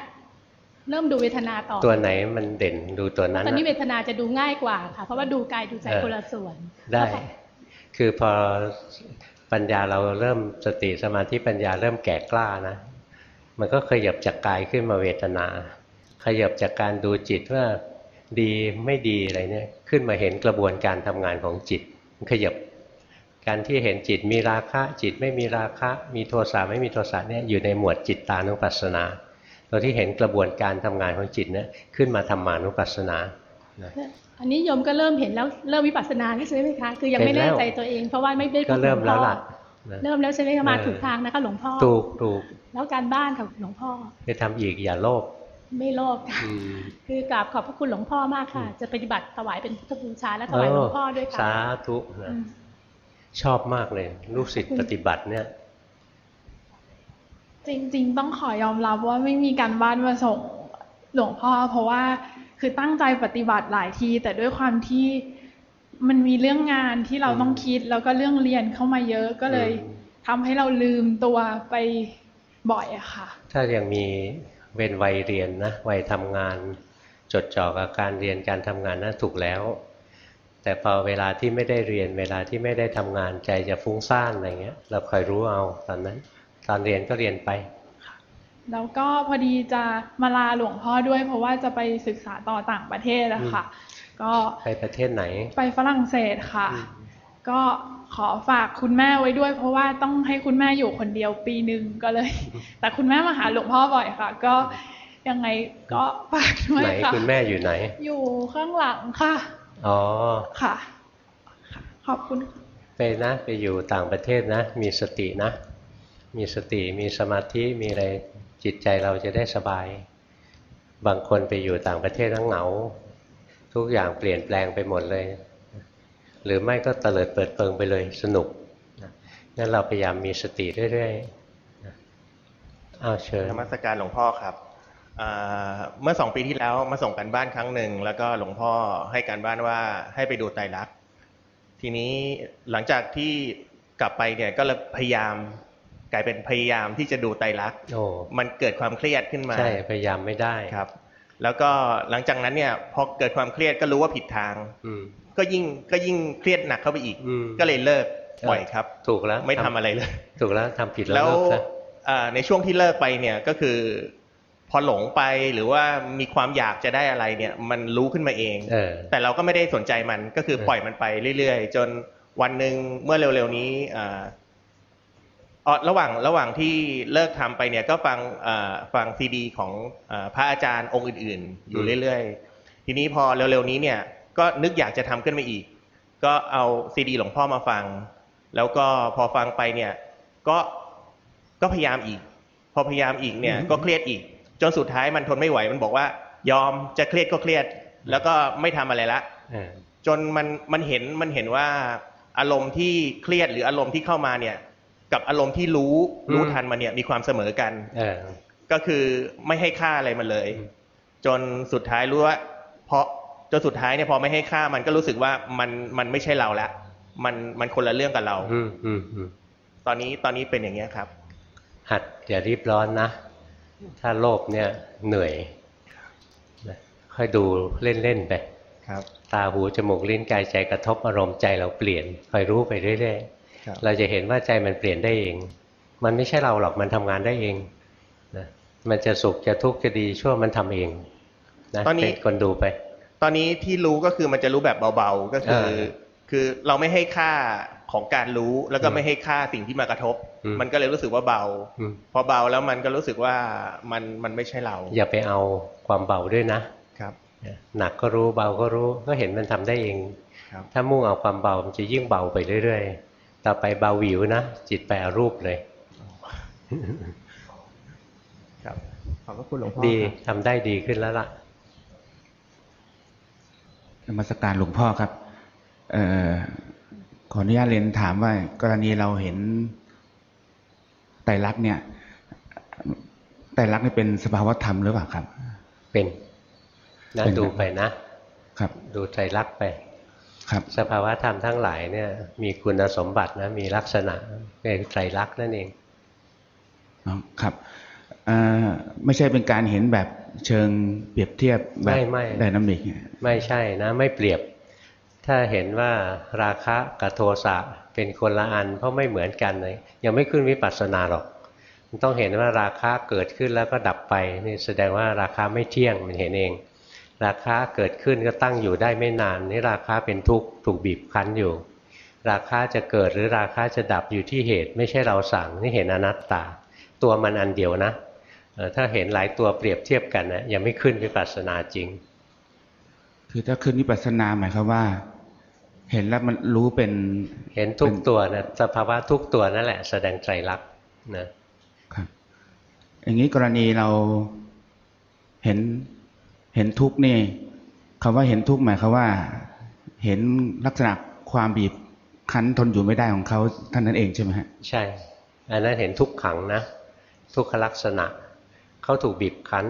[SPEAKER 4] เริ่มดูเวทนาต่อ
[SPEAKER 1] ตัวไหนมันเด่นดูตัวนั้น
[SPEAKER 4] ตอนนี้
[SPEAKER 1] นะ
[SPEAKER 4] เวทนาจะดูง่ายกว่าค่ะ เพราะว่าดูกายดูใจ
[SPEAKER 1] เออ
[SPEAKER 4] คนละส่วน
[SPEAKER 1] ได้
[SPEAKER 4] แล้วก็
[SPEAKER 1] คือพอปัญญาเราเริ่มสติสมาธิปัญญาเริ่มแก่กล้านะ มันก็ขยับจากกายขึ้นมาเวทนา ขยับจากการดูจิตว่าดีไม่ดีอะไรเนี่ยขึ้นมาเห็นกระบวนการทำงานของจิตมันขยับการที่เห็นจิตมีราคะ จิตไม่มีราคะ มีโทสะไม่มีโทสะเนี่ยอยู่ในหมวดจิตตานุปัสสนา ตัวที่เห็นกระบวนการทำงานของจิตเนี่ยขึ้นมาธรรมานุปัสสนา
[SPEAKER 4] อันนี้โยมก็เริ่มเห็นแล้วเริ่มวิปัสสนาใช่ไหมคะคือยังไม่
[SPEAKER 1] เห็นแล้
[SPEAKER 4] แน่
[SPEAKER 1] ว
[SPEAKER 4] ใจตัวเองเพราะว่าไม่ได้
[SPEAKER 1] ก็เริ่มแล้วล่ะ
[SPEAKER 4] หงพ่อ
[SPEAKER 1] นะ
[SPEAKER 4] เริ่มแล้วใช่ไหมคะมา
[SPEAKER 1] เออ
[SPEAKER 4] ถูกทางนะคะหลวงพ่อ
[SPEAKER 1] ถูกถูก
[SPEAKER 4] แล้วการบ้านค่ะหลวงพ่อ
[SPEAKER 1] ไปทำอีกอย่าโลภ
[SPEAKER 4] ไม่โลภค่ะ
[SPEAKER 1] อืม
[SPEAKER 4] คือกราบขอบพระคุณหลวงพ่อมากค่ะ จะปฏิบัติถวายเป็นพุทธบูชาและถวายหลวงพ่อด้วยค่ะ
[SPEAKER 1] สาธุนะ
[SPEAKER 4] อืม
[SPEAKER 1] ชอบมากเลยลูกศิษย์ปฏิบัติเนี่ย
[SPEAKER 5] จริง ๆ ต้องขอยอมรับว่าไม่มีการบ้านมาส่งหลวงพ่อ เพราะว่าคือตั้งใจปฏิบัติหลายที แต่ด้วยความที่มันมีเรื่องงานที่เราต้องคิด แล้วก็เรื่องเรียนเข้ามาเยอะก็เลยทำให้เราลืมตัวไปบ่อยอะค่ะ
[SPEAKER 1] ถ้ายังมีเว้นวัยเรียนนะวัยทำงาน จดจ่อกับการเรียนการทำงานนะถูกแล้ว แต่พอเวลาที่ไม่ได้เรียนเวลาที่ไม่ได้ทำงานใจจะฟุ้งซ่านอะไรเงี้ย เราคอยรู้เอาตอนนั้น ตอนเรียนก็เรียนไป
[SPEAKER 5] แล้วก็พอดีจะมาลาหลวงพ่อด้วย เพราะว่าจะไปศึกษาต่อต่างประเทศอะค่ะ ก็
[SPEAKER 1] ไปประเทศไหน
[SPEAKER 5] ไปฝรั่งเศสค่ะ
[SPEAKER 1] อืม
[SPEAKER 5] ก็ขอฝากคุณแม่ไว้ด้วย เพราะว่าต้องให้คุณแม่อยู่คนเดียวปีหนึ่งก็เลย แต่คุณแม่มาหาหลวงพ่อบ่อยค่ะ ก็ยังไงก็ฝากด้วย
[SPEAKER 1] ไหน
[SPEAKER 5] ค่ะ
[SPEAKER 1] คุณแม่อยู่ไหน
[SPEAKER 5] อยู่ข้างหลังค่ะ
[SPEAKER 1] อ๋อ
[SPEAKER 5] ค่ะค่ะขอบคุณค่ะ
[SPEAKER 1] ไปนะไปอยู่ต่างประเทศนะ มีสตินะ มีสติมีสมาธิมีอะไรจิตใจเราจะได้สบาย บางคนไปอยู่ต่างประเทศทั้งเหงา ทุกอย่างเปลี่ยนแปลงไปหมดเลย หรือไม่ก็เตลิดเปิดเปิงไปเลยสนุกนั้นเราพยายามมีสติเรื่อยๆอ้าวเชิญ
[SPEAKER 6] นมัสการหลวงพ่อครับเมื่อสองปีที่แล้วมาส่งกันบ้านครั้งหนึ่งแล้วก็หลวงพ่อให้การบ้านว่าให้ไปดูไตรลักษณ์ทีนี้หลังจากที่กลับไปเนี่ยก็พยายาม กลายเป็นพยายามที่จะดูไตรลักษณ์
[SPEAKER 1] โอ้
[SPEAKER 6] มันเกิดความเครียดขึ้นมา
[SPEAKER 1] ใช่พยายามไม่ได้
[SPEAKER 6] ครับ แล้วก็หลังจากนั้นเนี่ยพอเกิดความเครียดก็รู้ว่าผิดทาง
[SPEAKER 1] อืม
[SPEAKER 6] ก็ยิ่งก็ยิ่งเครียดหนักเข้าไปอีก
[SPEAKER 1] อืม
[SPEAKER 6] ก็เลยเลิกปล่อยครับ
[SPEAKER 1] ถูกแล้ว
[SPEAKER 6] ไม่ทำอะไรเลย
[SPEAKER 1] ถูกแล้วทำผิดแล้
[SPEAKER 6] แล้วว
[SPEAKER 1] เลิกซะ
[SPEAKER 6] อ่าในช่วงที่เลิกไปเนี่ยก็คือ พอหลงไปหรือว่ามีความอยากจะได้อะไรเนี่ย มันรู้ขึ้นมาเอง
[SPEAKER 1] เออ
[SPEAKER 6] แต่เราก็ไม่ได้สนใจมันก็คือ
[SPEAKER 1] เออ
[SPEAKER 6] ปล่อยมันไปเรื่อยๆ จนวันหนึ่งเมื่อเร็วๆนี้ อ่าอ๋อระหว่างระหว่างที่เลิกทำไปเนี่ยก็ฟังอ่าฟังซีดีของอาพระอาจารย์องค์อื่น ๆ อยู่เรื่อยๆ ทีนี้พอเร็วๆนี้เนี่ยก็นึกอยากจะทำขึ้นมาอีก ก็เอาซีดีหลวงพ่อมาฟัง แล้วก็พอฟังไปเนี่ยก็ก็พยายามอีก พอพยายามอีกเนี่ยก็เครียดอีก จนสุดท้ายมันทนไม่ไหวมันบอกว่า ยอมจะเครียดก็เครียด แล้วก็ไม่ทำอะไรละ
[SPEAKER 1] เออ
[SPEAKER 6] จนมันมันเห็นมันเห็นว่าอารมณ์ที่เครียดหรืออารมณ์ที่เข้ามาเนี่ย กับอารมณ์ที่รู้รู้ทันมันเนี่ยมีความเสมอกัน
[SPEAKER 1] เออ
[SPEAKER 6] ก็คือไม่ให้ค่าอะไรมันเลย
[SPEAKER 1] อืม
[SPEAKER 6] จนสุดท้ายรู้ว่าเพราะจนสุดท้ายเนี่ยพอไม่ให้ค่ามันก็รู้สึกว่ามันมันไม่ใช่เราละมันมันคนละเรื่องกับเรา
[SPEAKER 1] อืมอืมอืม
[SPEAKER 6] ตอนนี้ตอนนี้เป็นอย่างเงี้ยครับ
[SPEAKER 1] หัดอย่ารีบร้อนนะ ถ้าโลภเนี่ยเหนื่อยนะค่อยดูเล่นๆไป
[SPEAKER 6] ครับ
[SPEAKER 1] ตาหูจมูกลิ้นกายใจกระทบอารมณ์ใจเราเปลี่ยนคอยรู้ไปเรื่อย
[SPEAKER 6] ครับ
[SPEAKER 1] ๆ เราจะเห็นว่าใจมันเปลี่ยนได้เอง มันไม่ใช่เราหรอกมันทำงานได้เองนะมันจะสุขจะทุกข์จะดีชั่วมันทำเองนะ
[SPEAKER 6] ตอนนี้
[SPEAKER 1] เป็นคนดูไป
[SPEAKER 6] ตอนนี้ที่รู้ก็คือมันจะรู้แบบเบาๆก็คือ
[SPEAKER 1] เออ
[SPEAKER 6] คือเราไม่ให้ค่าของการรู้แล้วก็
[SPEAKER 1] อืม
[SPEAKER 6] ไม่ให้ค่าสิ่งที่มากระทบ
[SPEAKER 1] อืม
[SPEAKER 6] มันก็เลยรู้สึกว่าเบา
[SPEAKER 1] อืม
[SPEAKER 6] พอเบาแล้วมันก็รู้สึกว่ามันมันไม่ใช่เรา
[SPEAKER 1] อย่าไปเอาความเบาด้วยนะครับหนักก็รู้เบาก็รู้ก็เห็นมันทำได้เอง
[SPEAKER 6] ครับ
[SPEAKER 1] ถ้ามุ่งเอาความเบามันจะยิ่งเบาไปเรื่อยๆ ต่อไปเบาหวิวนะ จิตแปรรูปเลย
[SPEAKER 6] ครับขอบพระคุณหลวงพ่อ
[SPEAKER 1] ดี
[SPEAKER 6] ครับ
[SPEAKER 1] ทำได้ดีขึ้นแล้วล่ะ
[SPEAKER 7] นมัสการหลวงพ่อครับเอ่อขออนุญาตเรียนถามว่า กรณีเราเห็นไตรลักษณ์เนี่ยไตรลักษณ์นี่เป็นสภาวธรรมหรือเปล่าครับ
[SPEAKER 1] เป็นนะ
[SPEAKER 7] เป็น
[SPEAKER 1] ดูไปนะ
[SPEAKER 7] ครับ
[SPEAKER 1] ดูใจรักษณ์ไป
[SPEAKER 7] ครับ
[SPEAKER 1] สภาวะธรรมทั้งหลายเนี่ยมีคุณสมบัตินะมีลักษณะเป็นไตรลักษณ์นั่นเอง
[SPEAKER 7] อ๋อครับเอ่อไม่ใช่เป็นการเห็นแบบเชิงเปรียบเทียบแบบ
[SPEAKER 1] ไม่ไม่
[SPEAKER 7] ไดนามิก
[SPEAKER 1] ไม่ใช่นะไม่เปรียบ ถ้าเห็นว่าราคะกับโทสะเป็นคนละอันเพราะไม่เหมือนกันเลย ยังไม่ขึ้นวิปัสสนาหรอก มันต้องเห็นว่าราคะเกิดขึ้นแล้วก็ดับไปนี่แสดงว่าราคาไม่เที่ยงมันเห็นเอง ราคาเกิดขึ้นก็ตั้งอยู่ได้ไม่นานนี่ราคาเป็นทุกข์ถูกบีบคั้นอยู่ ราคาจะเกิดหรือราคาจะดับอยู่ที่เหตุ ไม่ใช่เราสั่งนี่เห็นอนัตตา ตัวมันอันเดียวนะเอ่อถ้าเห็นหลายตัวเปรียบเทียบกันนะยังไม่ขึ้นวิปัสสนาจริง
[SPEAKER 7] คือถ้าขึ้นวิปัสสนาหมายความว่า เห็นแล้วมันรู้เป็น
[SPEAKER 1] เห็นทุก
[SPEAKER 7] เป็น
[SPEAKER 1] ตัวนะสภาวะทุกตัวนั่นแหละ แสดงไตรลักษณ์นะ
[SPEAKER 7] ครับอย่างนี้กรณีเราเห็น เห็นทุกข์นี่คำว่าเห็นทุกข์หมายความว่า เห็นลักษณะความบีบคั้นทนอยู่ไม่ได้ของเขาท่านนั้นเองใช่ไหมฮะ
[SPEAKER 1] ใช่อันนั้นเห็นทุกขังนะ ทุกขลักษณะเขาถูกบีบคั้น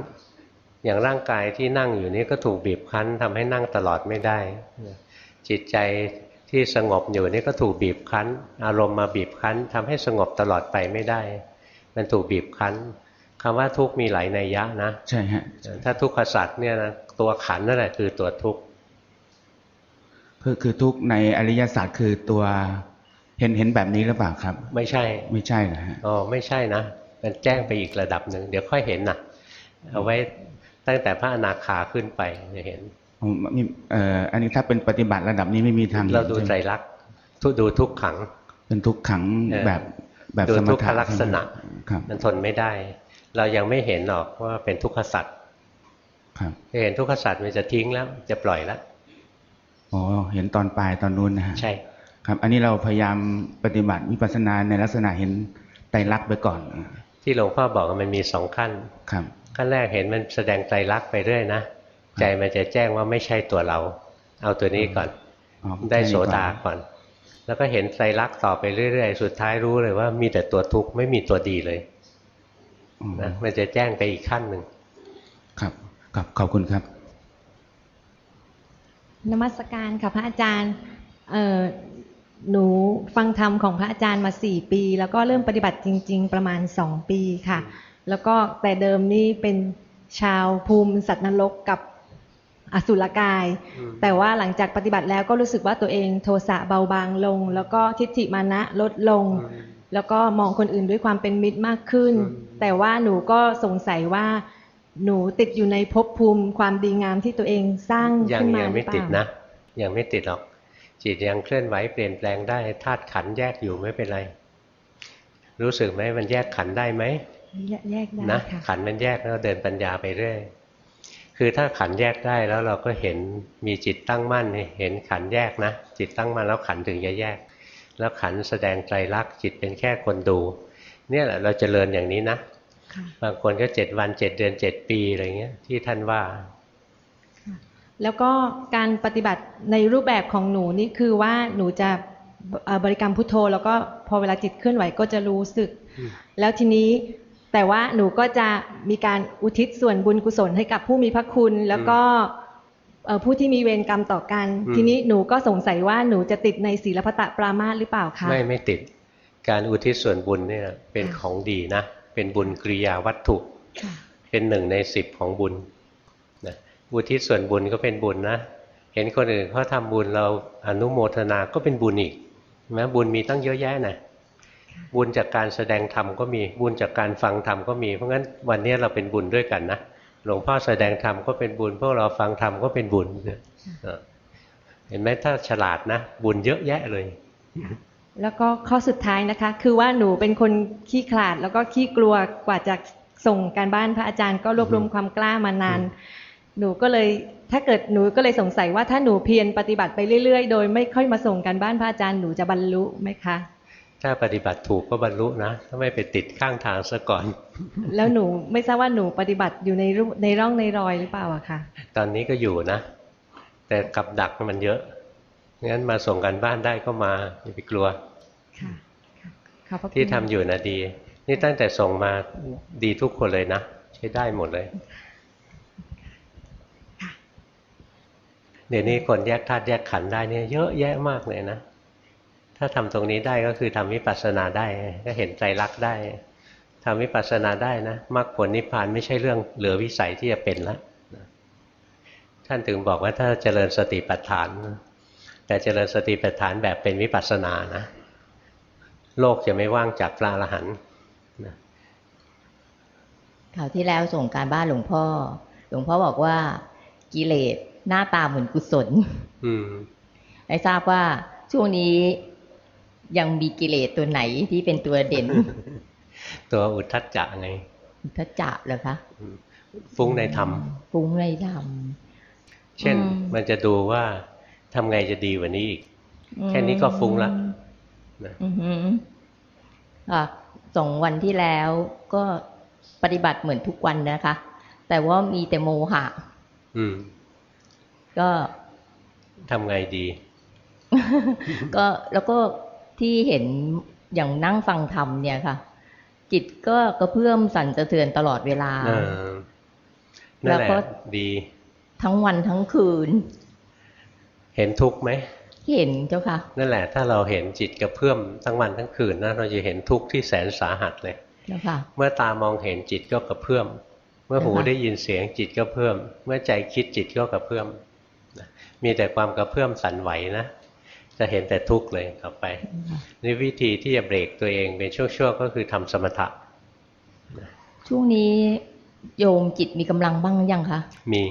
[SPEAKER 1] อย่างร่างกายที่นั่งอยู่นี้ก็ถูกบีบคั้นทำให้นั่งตลอดไม่ได้ จิตใจที่สงบอยู่นี่ก็ถูกบีบคั้น อารมณ์มาบีบคั้นทำให้สงบตลอดไปไม่ได้ มันถูกบีบคั้น คำว่าทุกข์มีหลายนัยยะนะ
[SPEAKER 7] ใช่ฮะ
[SPEAKER 1] ถ้าทุกขสัตว์เนี่ยนะตัวขันนั่นแหละคือตัวทุกข์
[SPEAKER 7] คือคือทุกข์ในอริยสัจคือตัวเห็นเห็นแบบนี้หรือเปล่าครับ
[SPEAKER 1] ไม่ใช่
[SPEAKER 7] ไม่ใช่นะฮะ
[SPEAKER 1] อ๋อไม่ใช่นะมันแจ้งไปอีกระดับหนึ่งเดี๋ยวค่อยเห็นนะเอาไว้ตั้งแต่พระอนาคาขึ้นไปจะเห็น
[SPEAKER 7] ผมมีเอ่ออันนี้ถ้าเป็นปฏิบัติระดับนี้ไม่มีทาง
[SPEAKER 1] เราดู
[SPEAKER 7] ใช่ไหม
[SPEAKER 1] ใจรักษณ์ทุดูทุกขัง
[SPEAKER 7] เป็นทุกขัง
[SPEAKER 1] เออ
[SPEAKER 7] แบบแบบ
[SPEAKER 1] ดู
[SPEAKER 7] สม
[SPEAKER 1] ทุกข
[SPEAKER 7] ถะ
[SPEAKER 1] ลักษณะ
[SPEAKER 7] ใช่ไหมครับ
[SPEAKER 1] มันทนไม่ได้ เรายังไม่เห็นหรอกว่าเป็นทุกขสัตว์
[SPEAKER 7] ครับ
[SPEAKER 1] ถ้าเห็นทุกขสัตว์มันจะทิ้งแล้ว จะปล่อยแล้ว
[SPEAKER 7] อ๋อเห็นตอนปลายตอนนู้นนะฮะ
[SPEAKER 1] ใช่
[SPEAKER 7] ครับ อันนี้เราพยายามปฏิบัติวิปัสสนาในลักษณะเห็นไตรลักษณ์ไปก่อน
[SPEAKER 1] ที่หลวงพ่อบอกว่ามันมีสองขั้น
[SPEAKER 7] ครับ
[SPEAKER 1] ขั้นแรกเห็นมันแสดงใจรักษณ์ไปเรื่อยนะใจมันจะแจ้งว่าไม่ใช่ตัวเรา เอาตัวนี้ก่อน
[SPEAKER 7] อ๋อ
[SPEAKER 1] ได้
[SPEAKER 7] แค่นี้
[SPEAKER 1] โส
[SPEAKER 7] ก่อน
[SPEAKER 1] ดาก่อน แล้วก็เห็นไตรลักษณ์ต่อไปเรื่อยๆ สุดท้ายรู้เลยว่ามีแต่ตัวทุกข์ไม่มีตัวดีเลย
[SPEAKER 7] อ๋อ
[SPEAKER 1] นะมันจะแจ้งไปอีกขั้นหนึ่ง
[SPEAKER 7] ครับครับขอบคุณครับ
[SPEAKER 8] นมัสการค่ะพระอาจารย์เอ่อหนูฟังธรรมของพระอาจารย์มาสี่ปี แล้วก็เริ่มปฏิบัติจริง ๆ ประมาณสองปีค่ะ แล้วก็แต่เดิมนี่เป็นชาวภูมิสัตว์นรกกับอสุรกาย แต่ว่าหลังจากปฏิบัติแล้วก็รู้สึกว่าตัวเองโทสะเบาบางลง แล้วก็ทิฏฐิมานะลดลง แล้วก็มองคนอื่นด้วยความเป็นมิตรมากขึ้น แต่ว่าหนูก็สงสัยว่า หนูติดอยู่ในภพภูมิความดีงามที่ตัวเองสร้าง
[SPEAKER 1] ยัง
[SPEAKER 8] ขึ้นมา
[SPEAKER 1] ยัง
[SPEAKER 8] หรื
[SPEAKER 1] ไม่
[SPEAKER 8] อเป
[SPEAKER 1] ติด
[SPEAKER 8] ล่า
[SPEAKER 1] นะ ยังไม่ติดหรอก จิตยังเคลื่อนไหวเปลี่ยนแปลงได้ธาตุขันธ์แยกอยู่ไม่เป็นไร รู้สึกไหมมันแยกขันธ์ได้ไหม
[SPEAKER 8] แยกแยกได้
[SPEAKER 1] นะ
[SPEAKER 8] ค่ะ
[SPEAKER 1] ขันธ์มันแยกแล้วเดินปัญญาไปเรื่อยคือถ้าขันธ์แยกได้แล้วเราก็เห็นมีจิตตั้งมั่นนี่เห็นขันธ์แยกนะจิตตั้งมั่นแล้วขันธ์ถึงจะแยก แล้วขันธ์แสดงไตรลักษณ์จิตเป็นแค่คนดู เนี่ยแหละเราจเจริญอย่างนี้นะ
[SPEAKER 8] ค่ะ
[SPEAKER 1] บางคนก็เจ็ดวันเจ็ดเดือนเจ็ดปีอะไรเงี้ยที่ท่านว่า
[SPEAKER 8] แล้วก็การปฏิบัติในรูปแบบของหนูนี่คือว่าหนูจะเอ่อบริกรรมพุทโธ แล้วก็พอเวลาจิตเคลื่อนไหวก็จะรู้สึก
[SPEAKER 1] อืม
[SPEAKER 8] แล้วทีนี้แต่ว่าหนูก็จะมีการอุทิศส่วนบุญกุศลให้กับผู้มีพระคุณ แล้วก็เอ่อ ผู้ที่มีเวรกรรมต่อกัน ทีนี้หนูก็สงสัยว่าหนูจะติดในศีลพัตตปรามาสหรือเปล่าคะ
[SPEAKER 1] ไม่ไม่ติดการอุทิศส่วนบุญเนี่ยเป็น
[SPEAKER 8] ค่ะ
[SPEAKER 1] ของดีนะ เป็นบุญกริยาวัตถุ
[SPEAKER 8] ค่ะ
[SPEAKER 1] เป็นหนึ่งในสิบของบุญนะอุทิศส่วนบุญก็เป็นบุญนะ เห็นคนอื่นเขาทำบุญเราอนุโมทนาก็เป็นบุญอีกใช่ไหมบุญมีตั้งเยอะแยะนะบุญจากการแสดงธรรมก็มีบุญจากการฟังธรรมก็มี เพราะงั้นวันนี้เราเป็นบุญด้วยกันนะ หลวงพ่อแสดงธรรมก็เป็นบุญ พวกเราฟังธรรมก็เป็นบุญเห็นไหมถ้าฉลาดนะ บุญเยอะแยะเลย
[SPEAKER 8] แล้วก็ข้อสุดท้ายนะคะ คือว่าหนูเป็นคนขี้ขลาด แล้วก็ขี้กลัวกว่าจะส่งการบ้านพระอาจารย์ก็รวบรวมความกล้ามานาน หนูก็เลยถ้าเกิดหนูก็เลยสงสัยว่าถ้าหนูเพียรปฏิบัติไปเรื่อยๆ โดยไม่ค่อยมาส่งการบ้านพระอาจารย์หนูจะบรรลุไหมคะ
[SPEAKER 1] ถ้าปฏิบัติถูกก็บรรลุนะถ้าไม่ไปติดข้างทางซะก่อน
[SPEAKER 8] แล้วหนูไม่ทราบว่าหนูปฏิบัติอยู่ในรูปในร่องในรอยหรือเปล่าอะค่ะ
[SPEAKER 1] ตอนนี้ก็อยู่นะ แต่กับดักมันเยอะงั้นมาส่งกันบ้านได้ก็มาอย่าไปกลัว
[SPEAKER 8] ค่ะค่ะขอบพระคุณ
[SPEAKER 1] ที่ทำอยู่นะดี นี่ตั้งแต่ส่งมาดีทุกคนเลยนะใช้ได้หมดเลยเดี๋ยวนี้คนแยกธาตุแยกขันธ์ได้เนี่ยเยอะแยะมากเลยนะ ถ้าทำตรงนี้ได้ก็คือทำวิปัสสนาได้ก็เห็นใจรักษณ์ได้ทำวิปัสสนาได้นะมรรคผลนิพพานไม่ใช่เรื่องเหลือวิสัยที่จะเป็นแล้วท่านถึงบอกว่าถ้าเจริญสติปัฏฐาน แต่เจริญสติปัฏฐานแบบเป็นวิปัสสนานะ โลกจะไม่ว่างจากพระอรหันต์
[SPEAKER 9] คราวที่แล้วส่งการบ้านหลวงพ่อ หลวงพ่อบอกว่ากิเลสหน้าตาเหมือนกุศล
[SPEAKER 1] อืม
[SPEAKER 9] ได้ทราบว่าช่วงนี้ ยังมีกิเลสตัวไหนที่เป็นตัวเด่น
[SPEAKER 1] ตัวอุทธัจจะไง
[SPEAKER 9] ทัจจะเหรอคะ
[SPEAKER 1] ฟุ้งในธรรม
[SPEAKER 9] ฟุ้งในธรรม
[SPEAKER 1] เช่น
[SPEAKER 9] อืม
[SPEAKER 1] มันจะดูว่าทำไงจะดีกว่านี้อีก แค่นี้ก็ฟุ้งละนะ
[SPEAKER 9] อือหือค่ะสองวันที่แล้วก็ปฏิบัติเหมือนทุกวันนะคะ แต่ว่ามีแต่โมหะ
[SPEAKER 1] อืม
[SPEAKER 9] ก็
[SPEAKER 1] ทำไงดี
[SPEAKER 9] ก็แล้วก็ ที่เห็นอย่างนั่งฟังธรรมเนี่ยค่ะ จิตก็กระเพื่อมสั่นสะเทือนตลอดเวลา
[SPEAKER 1] เออนั่นแห
[SPEAKER 9] แล้วก็
[SPEAKER 1] ละดี
[SPEAKER 9] ทั้งวันทั้งคืน
[SPEAKER 1] เห็นทุกข์ไหม
[SPEAKER 9] เห็นเจ้าค่ะ
[SPEAKER 1] นั่นแหละ ถ้าเราเห็นจิตกระเพื่อมทั้งวันทั้งคืนนะเราจะเห็นทุกข์ที่แสนสาหัสเลย
[SPEAKER 9] เจ้าค่ะ
[SPEAKER 1] เมื่อตามองเห็นจิตก็กระเพื่อม เมื่อหู
[SPEAKER 9] นะคะ
[SPEAKER 1] ได้ยินเสียงจิตก็เพิ่ม เมื่อใจคิดจิตก็กระเพื่อมนะมีแต่ความกระเพื่อมสั่นไหวนะ จะเห็นแต่ทุกข์เลยต่อไปนี่วิธีที่จะเบรกตัวเองเป็นช่วงๆก็คือทำสมถะ
[SPEAKER 9] ช่วงนี้โยมจิตมีกำลังบ้างยังคะ
[SPEAKER 1] มี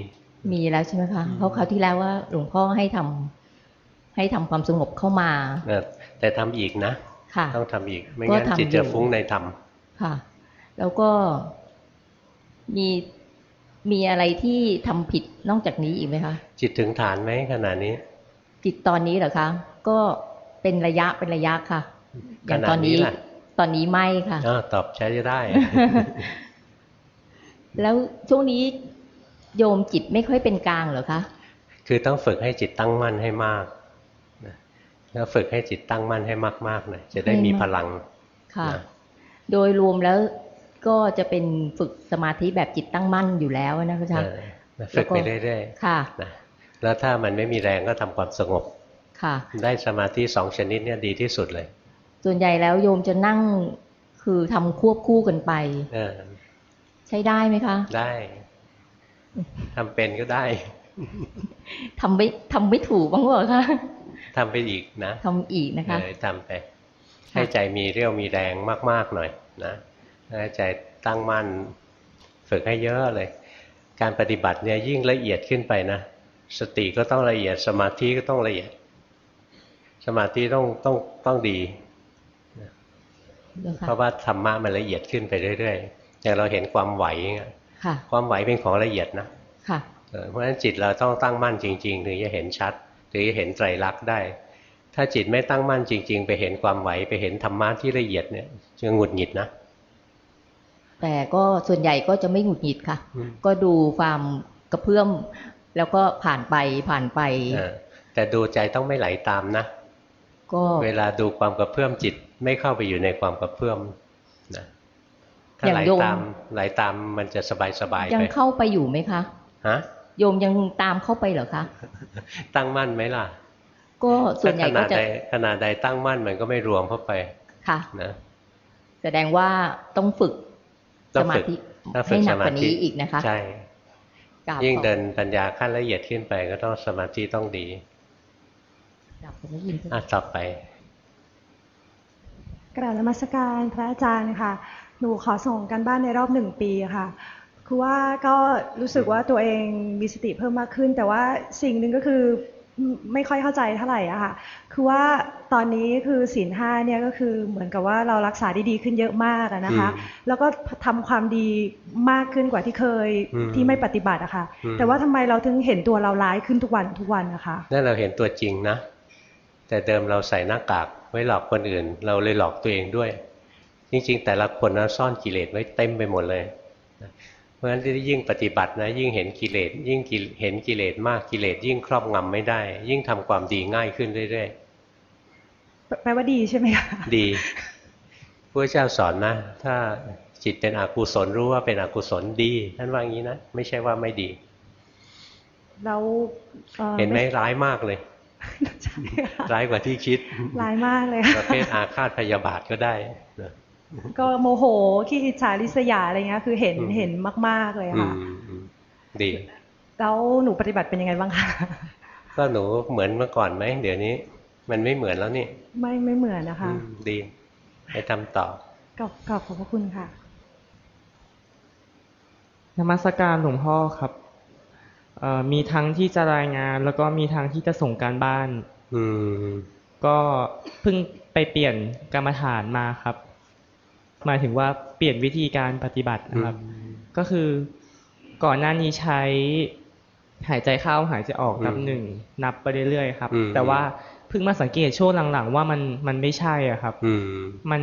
[SPEAKER 9] มีแล้วใช่ไหมคะเพราะคราวที่แล้วว่าหลวงพ่อให้ทำให้ทำความสงบเข้ามา
[SPEAKER 1] เออแต่ทำอีกนะ
[SPEAKER 9] ค่ะ
[SPEAKER 1] ต้องทำอีก ไม่
[SPEAKER 9] ก็
[SPEAKER 1] งั้น
[SPEAKER 9] ทำ
[SPEAKER 1] จิต
[SPEAKER 9] อยู่
[SPEAKER 1] จะฟุ้งในธรรม
[SPEAKER 9] ค่ะ แล้วก็มีมีอะไรที่ทำผิดนอกจากนี้อีกไหมคะ
[SPEAKER 1] จิตถึงฐานไหมขณะนี้
[SPEAKER 9] จิตตอนนี้เหรอคะ ก็เป็นระยะเป็นระยะค่ะ อย่างตอนนี้
[SPEAKER 1] ขณะนี้ล่ะ
[SPEAKER 9] ตอนนี้ไม่ค่ะ
[SPEAKER 1] อ้าวตอบใช้ได้
[SPEAKER 9] แล้วช่วงนี้โยมจิตไม่ค่อยเป็นกลางเหรอคะ
[SPEAKER 1] คือต้องฝึกให้จิตตั้งมั่นให้มากนะแล้วฝึกให้จิตตั้งมั่นให้มากๆหน่อยจะได้มีพลัง
[SPEAKER 9] ค่ะ
[SPEAKER 1] นะ
[SPEAKER 9] โดยรวมแล้วก็จะเป็นฝึกสมาธิแบบจิตตั้งมั่นอยู่แล้วนะคะ
[SPEAKER 1] เออนะฝึกไปเรื่อย
[SPEAKER 9] ค่ะ
[SPEAKER 1] ๆนะแล้วถ้ามันไม่มีแรงก็ทำความสงบ
[SPEAKER 9] ค่ะ
[SPEAKER 1] ได้สมาธิสองชนิดเนี่ยดีที่สุดเลย
[SPEAKER 9] ส่วนใหญ่แล้วโยมจะนั่งคือทำควบคู่กันไป
[SPEAKER 1] เออ
[SPEAKER 9] ใช้ได้ไหมคะ
[SPEAKER 1] ได้ทำเป็นก็ได้
[SPEAKER 9] ทำไม่ทำไม่ถูกบ้างเหรอคะ
[SPEAKER 1] ทำไปอีกนะ
[SPEAKER 9] ทำอีกนะคะ
[SPEAKER 1] เออทำไป ให้ใจมีเรี่ยวมีแรงมาก ๆ หน่อยนะให้ใจตั้งมั่นฝึกให้เยอะเลย การปฏิบัติเนี่ยยิ่งละเอียดขึ้นไปนะ สติก็ต้องละเอียดสมาธิก็ต้องละเอียด สมาธิต้องต้องต้องดี เพราะว่าธรรมะมันละเอียดขึ้นไปเรื่อยๆอย่างเราเห็นความไหวเงี้ย
[SPEAKER 9] ค่ะ
[SPEAKER 1] ความไหวเป็นของละเอียดนะ
[SPEAKER 9] ค่ะ
[SPEAKER 1] เออเพราะฉะนั้นจิตเราต้องตั้งมั่นจริง ๆ ถึงจะเห็นชัดถึงจะเห็นไตรลักษณ์ได้ ถ้าจิตไม่ตั้งมั่นจริง ๆ ไปเห็นความไหวไปเห็นธรรมะที่ละเอียดเนี่ยจะหงุดหงิดนะ
[SPEAKER 9] แต่ก็ส่วนใหญ่ก็จะไม่หงุดหงิดค่ะ
[SPEAKER 1] อืม
[SPEAKER 9] ก็ดูความกระเพื่อมแล้วก็ผ่านไปผ่านไป
[SPEAKER 1] เออแต่ดูใจต้องไม่ไหลตามนะ
[SPEAKER 9] ก็
[SPEAKER 1] เวลาดูความกระเพื่อมจิตไม่เข้าไปอยู่ในความกระเพื่อมนะถ้า
[SPEAKER 9] อย่าง
[SPEAKER 1] ไหล
[SPEAKER 9] โยม
[SPEAKER 1] ตามไหลตามมันจะสบายสบาย
[SPEAKER 9] ยัง
[SPEAKER 1] ไป
[SPEAKER 9] เข้าไปอยู่ไหมคะ
[SPEAKER 1] ฮะ
[SPEAKER 9] โยมยังตามเข้าไปเหรอคะ
[SPEAKER 1] ตั้งมั่นไหมล่ะ
[SPEAKER 9] ก็ส่วนใหญ่
[SPEAKER 1] ถ้าข
[SPEAKER 9] ก็
[SPEAKER 1] นาด
[SPEAKER 9] จะ
[SPEAKER 1] ใดขนาดใดตั้งมั่นมันก็ไม่รวมเข้าไป
[SPEAKER 9] ค่ะ
[SPEAKER 1] นะ
[SPEAKER 9] แสดงว่าต้องฝึก
[SPEAKER 1] ต้
[SPEAKER 9] ส
[SPEAKER 1] อง
[SPEAKER 9] มา
[SPEAKER 1] ฝึก
[SPEAKER 9] ธิ
[SPEAKER 1] ต้องฝึ
[SPEAKER 9] ให้
[SPEAKER 1] ก
[SPEAKER 9] หนั
[SPEAKER 1] ส
[SPEAKER 9] ก
[SPEAKER 1] มาก
[SPEAKER 9] ว่า
[SPEAKER 1] ธิ
[SPEAKER 9] นี้อีกนะคะ
[SPEAKER 1] ใช่
[SPEAKER 9] กราบ
[SPEAKER 1] ยิ่ง
[SPEAKER 9] ขอ
[SPEAKER 1] เดินปัญญาขั้นละเอียดขึ้นไปก็ต้องสมาธิต้องดี
[SPEAKER 9] กราบผมได้ยิน
[SPEAKER 1] อะต่อไป
[SPEAKER 10] กราบนมัสการพระอาจารย์ค่ะ หนูขอส่งกันบ้านในรอบหนึ่งปีค่ะ คือว่าก็รู้สึกว่าตัวเองมีสติเพิ่มมากขึ้น แต่ว่าสิ่งหนึ่งก็คือไม่ไม่ค่อยเข้าใจเท่าไหร่อะค่ะ คือว่าตอนนี้คือศีลห้าเนี่ยก็คือเหมือนกับว่าเรารักษาได้ดีขึ้นเยอะมากอะนะคะ
[SPEAKER 1] อืม
[SPEAKER 10] แล้วก็ทำความดีมากขึ้นกว่าที่เคย
[SPEAKER 1] อืม
[SPEAKER 10] ที่ไม่ปฏิบัติอะค่ะ
[SPEAKER 1] อืม
[SPEAKER 10] แต่ว่าทำไมเราถึงเห็นตัวเราร้ายขึ้นทุกวันทุกวันนะคะ
[SPEAKER 1] นั่นเราเห็นตัวจริงนะ แต่เดิมเราใส่หน้ากากไว้หลอกคนอื่น เราเลยหลอกตัวเองด้วย จริง ๆ แต่ละคนนะซ่อนกิเลสไว้เต็มไปหมดเลยเพราะฉะนั้นยิ่งปฏิบัตินะยิ่งเห็นกิเลสยิ่งกิเห็นกิเลสมากกิเลสยิ่งครอบงำไม่ได้ ยิ่งทำความดีง่ายขึ้นเรื่อย
[SPEAKER 10] แปแปลว่าดีใช่ไหมคะ
[SPEAKER 1] ๆดีพระเจ้าสอนนะ ถ้าจิตเป็นอกุศลรู้ว่าเป็นอกุศลดีท่านว่างี้นะไม่ใช่ว่าไม่ดี
[SPEAKER 10] แล้วอ่อ
[SPEAKER 1] เห็นไหมร้ายมากเลย
[SPEAKER 10] ใช่ค่ะ
[SPEAKER 1] ร้ายกว่าที่คิด
[SPEAKER 10] ร้ายมากเลย
[SPEAKER 1] ป
[SPEAKER 10] ค่ะ
[SPEAKER 1] ระเภทอาฆาตพยาบาทก็ได้นะ
[SPEAKER 10] ก็โมโหขี้อิจฉาริษยาอะไรเงี้ยคือเห็น
[SPEAKER 1] อืม
[SPEAKER 10] เห็นมาก ๆเลย
[SPEAKER 1] อื
[SPEAKER 10] ค่ะ
[SPEAKER 1] มอืมดี
[SPEAKER 10] แล้วหนูปฏิบัติเป็นยังไงบ้างคะ
[SPEAKER 1] ก็หนูเหมือนเมื่อก่อนไหมเดี๋ยวนี้ มันไม่เหมือนแล้วนี่
[SPEAKER 10] ไม่ไม่เหมือนนะคะ
[SPEAKER 1] อืมดีไปทำต่อ
[SPEAKER 10] ขอบขอบขอบพระคุณค่ะ
[SPEAKER 11] นมัสการหลวงพ่อครับเอ่อ มีทั้งที่จะรายงาน แล้วก็มีทั้งที่จะส่งการบ้าน
[SPEAKER 1] อืม
[SPEAKER 11] ก็เพิ่งไปเปลี่ยนกรรมฐานมาครับ หมายถึงว่าเปลี่ยนวิธีการปฏิบัตินะครับ ก็คือก่อนหน้านี้ใช้หายใจเข้าหายใจออกนับ
[SPEAKER 1] อืม
[SPEAKER 11] หนึ่งนับไปเรื่อยๆครับ
[SPEAKER 1] อืม
[SPEAKER 11] แต่ว่าเพิ่งมาสังเกตช่วงหลังๆ ว่ามันมันไม่ใช่อะครับ
[SPEAKER 1] อืม
[SPEAKER 11] มัน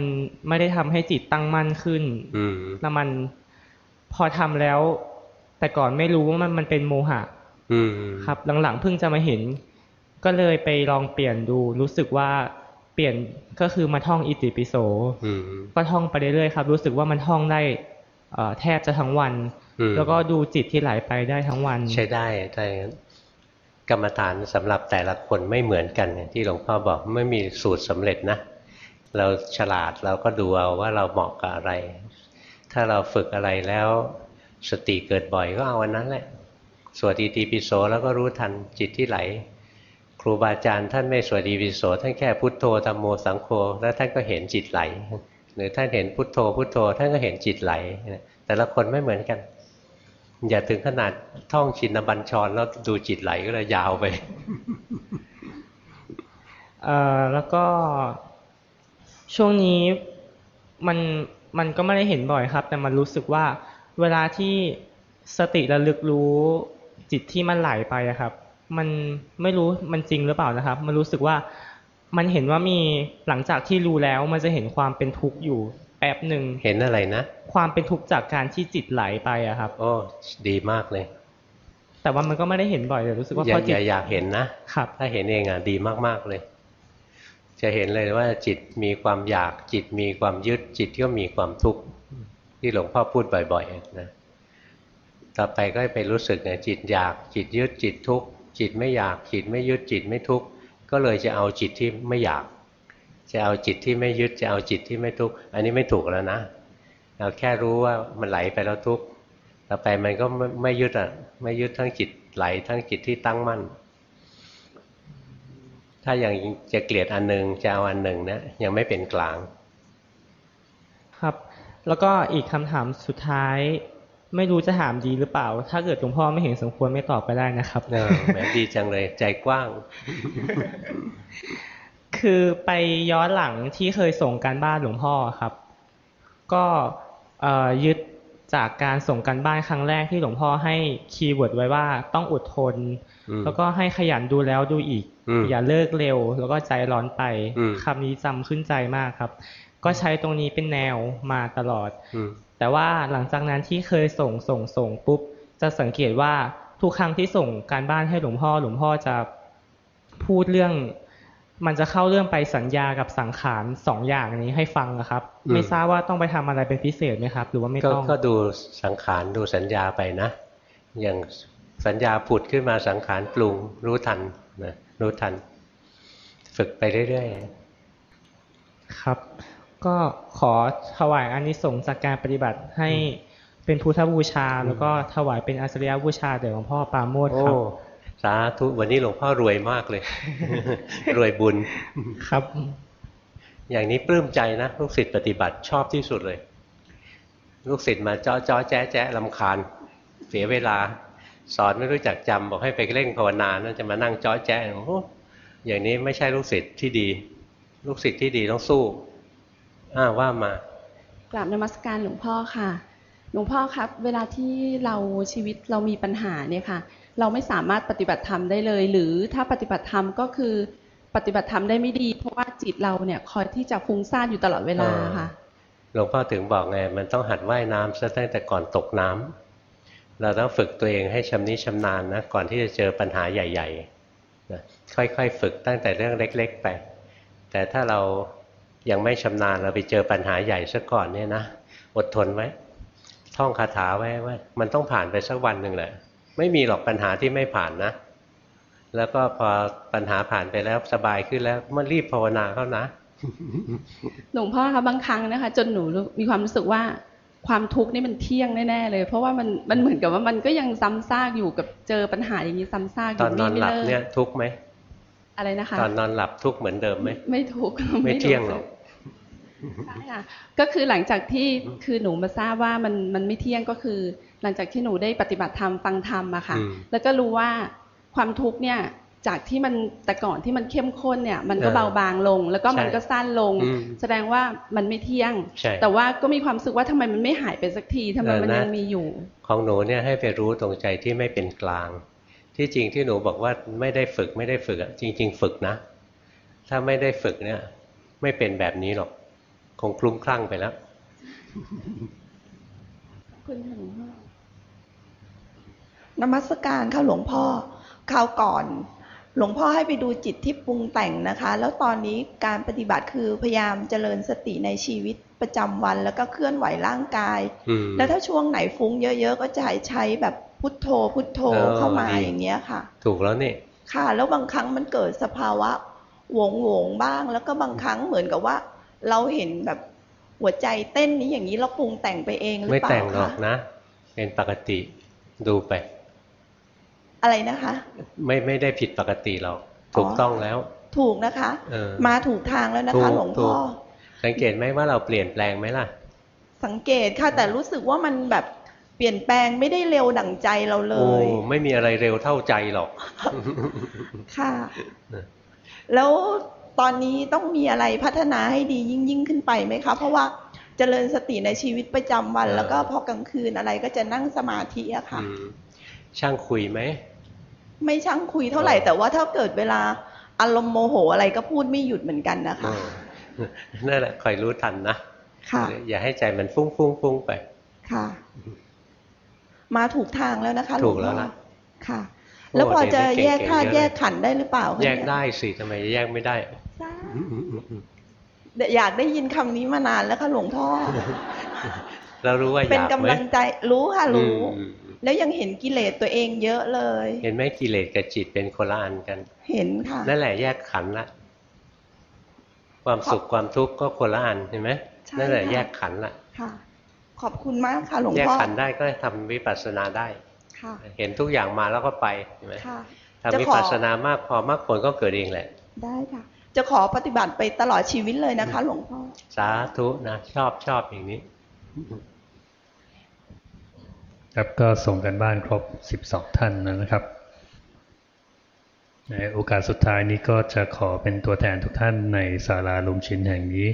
[SPEAKER 11] ไม่ได้ทำให้จิตตั้งมั่นขึ้น
[SPEAKER 1] อืม
[SPEAKER 11] แล้วมันพอทำแล้ว แต่ก่อนไม่รู้ว่ามันมันเป็นโมหะ
[SPEAKER 1] อืม
[SPEAKER 11] ครับ หลังๆเพิ่งจะมาเห็น ก็เลยไปลองเปลี่ยนดู รู้สึกว่าเปลี่ยนก็คือมาท่องอิติปิโส
[SPEAKER 1] อืม
[SPEAKER 11] ก็ท่องไปเรื่อยๆครับ รู้สึกว่ามันท่องได้เอ่อแทบจะทั้งวัน
[SPEAKER 1] อืม
[SPEAKER 11] แล้วก็ดูจิตที่ไหลไปได้ทั้งวัน
[SPEAKER 1] ใช้ได้แต่กรรมฐานสำหรับแต่ละคนไม่เหมือนกันอย่างที่หลวงพ่อบอกไม่มีสูตรสำเร็จนะ เราฉลาดเราก็ดูเอาว่าเราเหมาะกับอะไร ถ้าเราฝึกอะไรแล้ว สติเกิดบ่อยก็เอาวันนั้นแหละสวดอิติปิโสแล้วก็รู้ทันจิตที่ไหล ครูบาอาจารย์ท่านไม่สวดอิติปิโสท่านแค่พุทโธธรรมโมสังโฆแล้วท่านก็เห็นจิตไหล หรือท่านเห็นพุทโธพุทโธ ท่านก็เห็นจิตไหล แต่ละคนไม่เหมือนกัน อย่าถึงขนาดท่องชินบัญชรแล้วดูจิตไหลก็เลยยาวไป
[SPEAKER 11] เอ่อแล้วก็ช่วงนี้มันมันก็ไม่ได้เห็นบ่อยครับ แต่มันรู้สึกว่า เวลาที่สติระลึกรู้จิตที่มันไหลไปอะครับ มันไม่รู้มันจริงหรือเปล่านะครับ มันรู้สึกว่ามันเห็นว่ามีหลังจากที่รู้แล้วมันจะเห็นความเป็นทุกข์อยู่แป๊บหนึ่ง
[SPEAKER 1] เห็นอะไรนะ
[SPEAKER 11] ความเป็นทุกข์จากการที่จิตไหลไปอะครับ
[SPEAKER 1] โอ้ดีมากเลย
[SPEAKER 11] แต่ว่ามันก็ไม่ได้เห็นบ่อยแต่รู้สึกว่า
[SPEAKER 1] อย่า
[SPEAKER 11] พอ
[SPEAKER 1] อ
[SPEAKER 11] จิต
[SPEAKER 1] ย่าอยากเห็นนะ
[SPEAKER 11] ครับ
[SPEAKER 1] ถ้าเห็นเองอะดีมากๆเลย จะเห็นเลยว่าจิตมีความอยากจิตมีความยึดจิตก็มีความทุกข์ ที่หลวงพ่อพูดบ่อยๆนะต่อไปก็ไปรู้สึกเนี่ยจิตอยากจิตยึดจิตทุกข์จิตไม่อยากจิตไม่ยึดจิตไม่ทุกข์ก็เลยจะเอาจิตที่ไม่อยาก จะเอาจิตที่ไม่ยึดจะเอาจิตที่ไม่ทุกข์อันนี้ไม่ถูกแล้วนะ เราแค่รู้ว่ามันไหลไปแล้วทุกข์ต่อไปมันก็ไม่ยึดอะไม่ยึดทั้งจิตไหลทั้งจิตที่ตั้งมั่น ถ้ายังจะเกลียดอันหนึ่งจะเอาอันหนึ่งนะยังไม่เป็นกลาง
[SPEAKER 11] ครับ แล้วก็อีกคำถามสุดท้าย ไม่รู้จะถามดีหรือเปล่า ถ้าเกิดหลวงพ่อไม่เห็นสมควรไม่ตอบก็ได้นะครับ
[SPEAKER 1] เออแหมดีจังเลยใจกว้าง
[SPEAKER 11] คือไปย้อนหลังที่เคยส่งการบ้านหลวงพ่อครับ ก็เอ่อยึดจากการส่งการบ้านครั้งแรกที่หลวงพ่อให้ keyword ไว้ว่าต้องอดทน
[SPEAKER 1] อืม
[SPEAKER 11] แล้วก็ให้ขยันดูแล้วดูอีก
[SPEAKER 1] อืม
[SPEAKER 11] อย่าเลิกเร็ว แล้วก็ใจร้อนไป
[SPEAKER 1] อืม
[SPEAKER 11] คำนี้จำขึ้นใจมากครับ ก็ใช้ตรงนี้เป็นแนวมาตลอด
[SPEAKER 1] อืม
[SPEAKER 11] แต่ว่าหลังจากนั้นที่เคยส่งส่งส่งปุ๊บ จะสังเกตว่าทุกครั้งที่ส่งการบ้านให้หลวงพ่อหลวงพ่อจะพูดเรื่อง มันจะเข้าเรื่องไปสัญญากับสังขารสองอย่างนี้ให้ฟังนะครับ
[SPEAKER 1] อืม
[SPEAKER 11] ไม่ทราบว่าต้องไปทำอะไรเป็นพิเศษไหมครับ หรือว่าไม่
[SPEAKER 1] ก็
[SPEAKER 11] ต้อง
[SPEAKER 1] ก็ดูสังขารดูสัญญาไปนะ อย่างสัญญาผุดขึ้นมาสังขารปรุงรู้ทันนะรู้ทัน ฝึกไปเรื่อย
[SPEAKER 11] ครับ ก็ขอถวายอานิสงส์จากการปฏิบัติให้เป็นพุทธบูชา แล้วก็ถวายเป็นอัสริยบูชาแด่หลวงพ่อปราโมท
[SPEAKER 1] โอ้
[SPEAKER 11] ครับ
[SPEAKER 1] สาธุวันนี้หลวงพ่อรวยมากเลย รวยบุญ
[SPEAKER 11] ครับ
[SPEAKER 1] อย่างนี้ปลื้มใจนะลูกศิษย์ปฏิบัติชอบที่สุดเลย ลูกศิษย์มาจ้อจ้อแจ๊ะแจ๊ะลำคาญ เสียเวลา สอนไม่รู้จักจำบอกให้ไปเร่งภาวนานะจะมานั่งจ้อแจ๊ะโอ้โหอย่างนี้ไม่ใช่ลูกศิษย์ที่ดี ลูกศิษย์ที่ดีต้องสู้ อ้าว่ามา
[SPEAKER 12] กราบนมัสการหลวงพ่อค่ะ หลวงพ่อครับ เวลาที่เราชีวิตเรามีปัญหาเนี่ยค่ะ เราไม่สามารถปฏิบัติธรรมได้เลย หรือถ้าปฏิบัติธรรมก็คือปฏิบัติธรรมได้ไม่ดี เพราะว่าจิตเราเนี่ยคอยที่จะฟุ้งซ่านอยู่ตลอดเวลาค่ะ
[SPEAKER 1] หลวงพ่อถึงบอกไงมันต้องหัดว่ายน้ำซะตั้งแต่ก่อนตกน้ำเราต้องฝึกตัวเองให้ชำนิชำนาญนะก่อนที่จะเจอปัญหาใหญ่ๆนะค่อยๆฝึกตั้งแต่เรื่องเล็ก ๆ ไป แต่ถ้าเรา ยังไม่ชำนาญเราไปเจอปัญหาใหญ่ซะก่อนเนี่ยนะอดทนไว้ท่องคาถาไว้ว่า มันต้องผ่านไปสักวันหนึ่งแหละ ไม่มีหรอกปัญหาที่ไม่ผ่านนะ แล้วก็พอปัญหาผ่านไปแล้วสบายขึ้นแล้วมันรีบภาวนาเข้านะ
[SPEAKER 12] หลวงพ่อคะบางครั้งนะคะ จนหนูรู้มีความรู้สึกว่าความทุกข์นี่มันเที่ยงแน่ๆเลย เพราะว่ามันมันเหมือนกับว่ามันก็ยังซ้ำซากอยู่กับเจอปัญหาอย่างนี้ซ้ำซากอ
[SPEAKER 1] ตอน
[SPEAKER 12] ยู่
[SPEAKER 1] นอนหลับ
[SPEAKER 12] ไม่
[SPEAKER 1] เนี่ย
[SPEAKER 12] เลิก
[SPEAKER 1] ทุกข์ไหม
[SPEAKER 12] อะไรนะคะ
[SPEAKER 1] ตอนนอนหลับทุกข์เหมือนเดิมไหม
[SPEAKER 12] ไม่ทุกข์
[SPEAKER 1] ไม่เที่ยงหรอก
[SPEAKER 12] ใช่ ค่ะก็คือหลังจากที่คือหนูมาทราบว่ามันมันไม่เที่ยงก็คือ หลังจากที่หนูได้ปฏิบัติธรรมฟังธรรมอะค่ะ
[SPEAKER 1] อืม
[SPEAKER 12] แล้วก็รู้ว่าความทุกข์เนี่ยจากที่มันแต่ก่อนที่มันเข้มข้นเนี่ย มันก็
[SPEAKER 1] เออ
[SPEAKER 12] เบาบางลง แล้วก็มัน
[SPEAKER 1] ใช่
[SPEAKER 12] ก็สั้นลง
[SPEAKER 1] อืม
[SPEAKER 12] แสดงว่ามันไม่เที่ยง
[SPEAKER 1] ใช่
[SPEAKER 12] แต่ว่าก็มีความรู้สึกว่าทำไมมันไม่หายไปสักทีทำไม
[SPEAKER 1] เออ
[SPEAKER 12] มัน
[SPEAKER 1] นะ
[SPEAKER 12] ยังมีอยู่
[SPEAKER 1] ของหนูเนี่ยให้ไปรู้ตรงใจที่ไม่เป็นกลาง ที่จริงที่หนูบอกว่าไม่ได้ฝึกไม่ได้ฝึกอะจริง ๆ ฝึกนะ ถ้าไม่ได้ฝึกเนี่ย ไม่เป็นแบบนี้หรอก คงคลุ้มคลั่งไปแล้ว
[SPEAKER 12] คุณหลวงพ่อ
[SPEAKER 13] นมัสการค่ะหลวงพ่อคราวก่อน หลวงพ่อให้ไปดูจิตที่ปรุงแต่งนะคะ แล้วตอนนี้การปฏิบัติคือพยายามเจริญสติในชีวิตประจำวันแล้วก็เคลื่อนไหวร่างกาย
[SPEAKER 1] อืม
[SPEAKER 13] แล้วถ้าช่วงไหนฟุ้งเยอะๆ ก็จะใช้แบบพุทโธ พุทโธ
[SPEAKER 1] เออ
[SPEAKER 13] เข้ามา
[SPEAKER 1] ดี
[SPEAKER 13] อย่างเงี้ยค่ะ
[SPEAKER 1] ถูกแล้วนี่
[SPEAKER 13] ค่ะ แล้วบางครั้งมันเกิดสภาวะหวงหวงๆบ้าง แล้วก็บางครั้งเหมือนกับว่า เราเห็นแบบหัวใจเต้นนี้อย่างนี้เราปรุงแต่งไปเองหรือ
[SPEAKER 1] ไม่
[SPEAKER 13] เปล่า
[SPEAKER 1] แต่งหรอ
[SPEAKER 13] คะ
[SPEAKER 1] กนะ เป็นปกติดูไป
[SPEAKER 13] อะไรนะคะ
[SPEAKER 1] ไม่ไม่ได้ผิดปกติหรอกถูกต้องแล้ว
[SPEAKER 13] ถูกนะคะ
[SPEAKER 1] เออ
[SPEAKER 13] มาถูกทางแล้วนะ
[SPEAKER 1] ถู
[SPEAKER 13] คะ
[SPEAKER 1] ก
[SPEAKER 13] หลวง
[SPEAKER 1] ถู
[SPEAKER 13] พ่
[SPEAKER 1] ก
[SPEAKER 13] อ
[SPEAKER 1] สังเกตไหมว่าเราเปลี่ยนแปลงไหมล่ะ
[SPEAKER 13] สังเกตค่ะ แต่รู้สึกว่ามันแบบเปลี่ยนแปลงไม่ได้เร็วดั่งใจเราเล
[SPEAKER 1] โอ้
[SPEAKER 13] ย
[SPEAKER 1] ไม่มีอะไรเร็วเท่าใจหรอก
[SPEAKER 13] ค่ะ แล้ว ตอนนี้ต้องมีอะไรพัฒนาให้ดียิ่งยิ่งขึ้นไปไหมคะเพราะว่าเจริญสติในชีวิตประจำวัน
[SPEAKER 1] เออ
[SPEAKER 13] แล้วก็พอกลางคืนอะไรก็จะนั่งสมาธิอะค่ะ
[SPEAKER 1] อืมช่างคุยไหม
[SPEAKER 13] ไม่ช่างคุยเท่าไหร่แต่ว่าถ้าเกิดเวลาอารมณ์โมโหอะไรก็พูดไม่หยุดเหมือนกันนะคะ
[SPEAKER 1] อืมนั่นแหละคอยรู้ทันนะ
[SPEAKER 13] ค่ะ
[SPEAKER 1] อย่าให้ใจมันฟุ้งฟุ้งฟุ้งไป
[SPEAKER 13] ค่ะ มาถูกทางแล้วนะคะหล
[SPEAKER 1] ถู
[SPEAKER 13] วง
[SPEAKER 1] กแล้ว
[SPEAKER 13] พ่อ
[SPEAKER 1] ล่ะ
[SPEAKER 13] ค่ะ
[SPEAKER 1] โอ้
[SPEAKER 13] แล้วพอจะ
[SPEAKER 1] เดี๋ยวนี้
[SPEAKER 13] แยก
[SPEAKER 1] เก่งๆ
[SPEAKER 13] ธาตุ
[SPEAKER 1] เยอะเลย
[SPEAKER 13] แยกขันธ์ได้หรือเปล่าคะ
[SPEAKER 1] แยก
[SPEAKER 13] เนี่ย
[SPEAKER 1] ได้สิทำไมจะแยกไม่ได้
[SPEAKER 13] อยากได้ยินคำนี้มานานแล้วค่ะหลวงพ่อ
[SPEAKER 1] เรารู้ว่าอ
[SPEAKER 13] เป็น
[SPEAKER 1] ยาก
[SPEAKER 13] กำ
[SPEAKER 1] ไหม
[SPEAKER 13] ลังใจรู้ค่ะรู้
[SPEAKER 1] อืม
[SPEAKER 13] แล้วยังเห็นกิเลสตัวเองเยอะเลย
[SPEAKER 1] เห็นไหมกิเลสกับจิตเป็นคนละอันกัน
[SPEAKER 13] เห็นค่ะ
[SPEAKER 1] นั่นแหละแยกขันธ์ละความสุขความทุกข์ก็คนละอันเห็นไหม
[SPEAKER 13] ใช่
[SPEAKER 1] นั่นแหละ
[SPEAKER 13] ค่ะ
[SPEAKER 1] แยกขันธ์ละ
[SPEAKER 13] ค่ะ ขอบคุณมากค่ะหลวง
[SPEAKER 1] แยก
[SPEAKER 13] พ่อ
[SPEAKER 1] ขันธ์ได้ก็ทำวิปัสสนาได้
[SPEAKER 13] ค่ะ
[SPEAKER 1] เห็นทุกอย่างมาแล้วก็ไปเห็นไหม
[SPEAKER 13] ค่ะ
[SPEAKER 1] ทำ
[SPEAKER 13] จะ
[SPEAKER 1] วิ
[SPEAKER 13] ขอ
[SPEAKER 1] ปัสสนามากพอมากผลก็เกิดเองแหละ
[SPEAKER 13] ได้ค่ะ จะขอปฏิบัติไปตลอดชีวิตเลยนะคะ หลวงพ่อ
[SPEAKER 1] สาธุนะชอบชอบอย่างนี้
[SPEAKER 14] ครับก็ส่งกันบ้านครบ 12 ท่านนะครับในโอกาสสุดท้ายนี้ก็จะขอเป็นตัวแทนทุกท่านในศาลาลุมชินแห่งนี้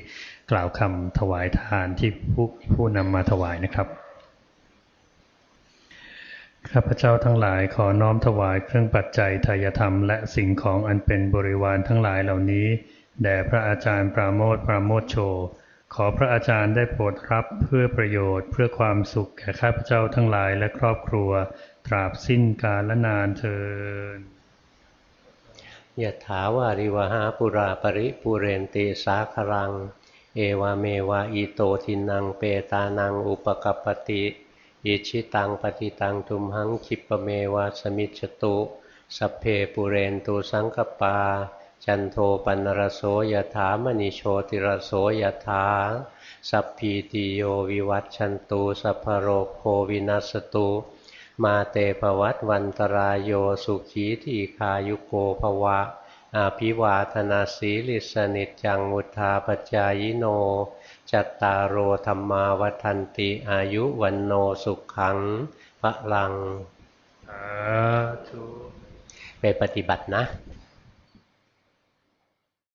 [SPEAKER 14] กล่าวคำถวายทานที่ผู้ผู้นำมาถวายนะครับ ข้าพเจ้าทั้งหลายขอน้อมถวายเครื่องปัจจัยทายธรรมและสิ่งของอันเป็นบริวารทั้งหลายเหล่านี้แด่พระอาจารย์ปราโมทปราโมทโช ขอพระอาจารย์ได้โปรดรับเพื่อประโยชน์เพื่อความสุขแก่ข้าพเจ้าทั้งหลายและครอบครัว ตราบสิ้นกาลนานเทิน
[SPEAKER 1] ยะถาวาริวหาปุราปริปูเรนติสาครัง เอวาเมวะอิโตทินังเปตานังอุปกปปติ อิชิตังปฏิตังทุมหังคิปเมวะสมิจตุ สัพเพปุเรนตุสังกปา จันโทปันรโสยถามณีโชติรโสยถาสัพพีติโยวิวัตชันตุสัพโรโควินัสตุมาเตภวัตวันตรายโยสุขีทีคายุโกภวะอาภิวาธนาสีลิสนิจังมุทาปจายโน จัตตารโอธรรมาวัฏันติอายุวันโนสุขังพระลัง
[SPEAKER 14] สาธุ
[SPEAKER 1] ไปปฏิบัตินะ
[SPEAKER 14] ส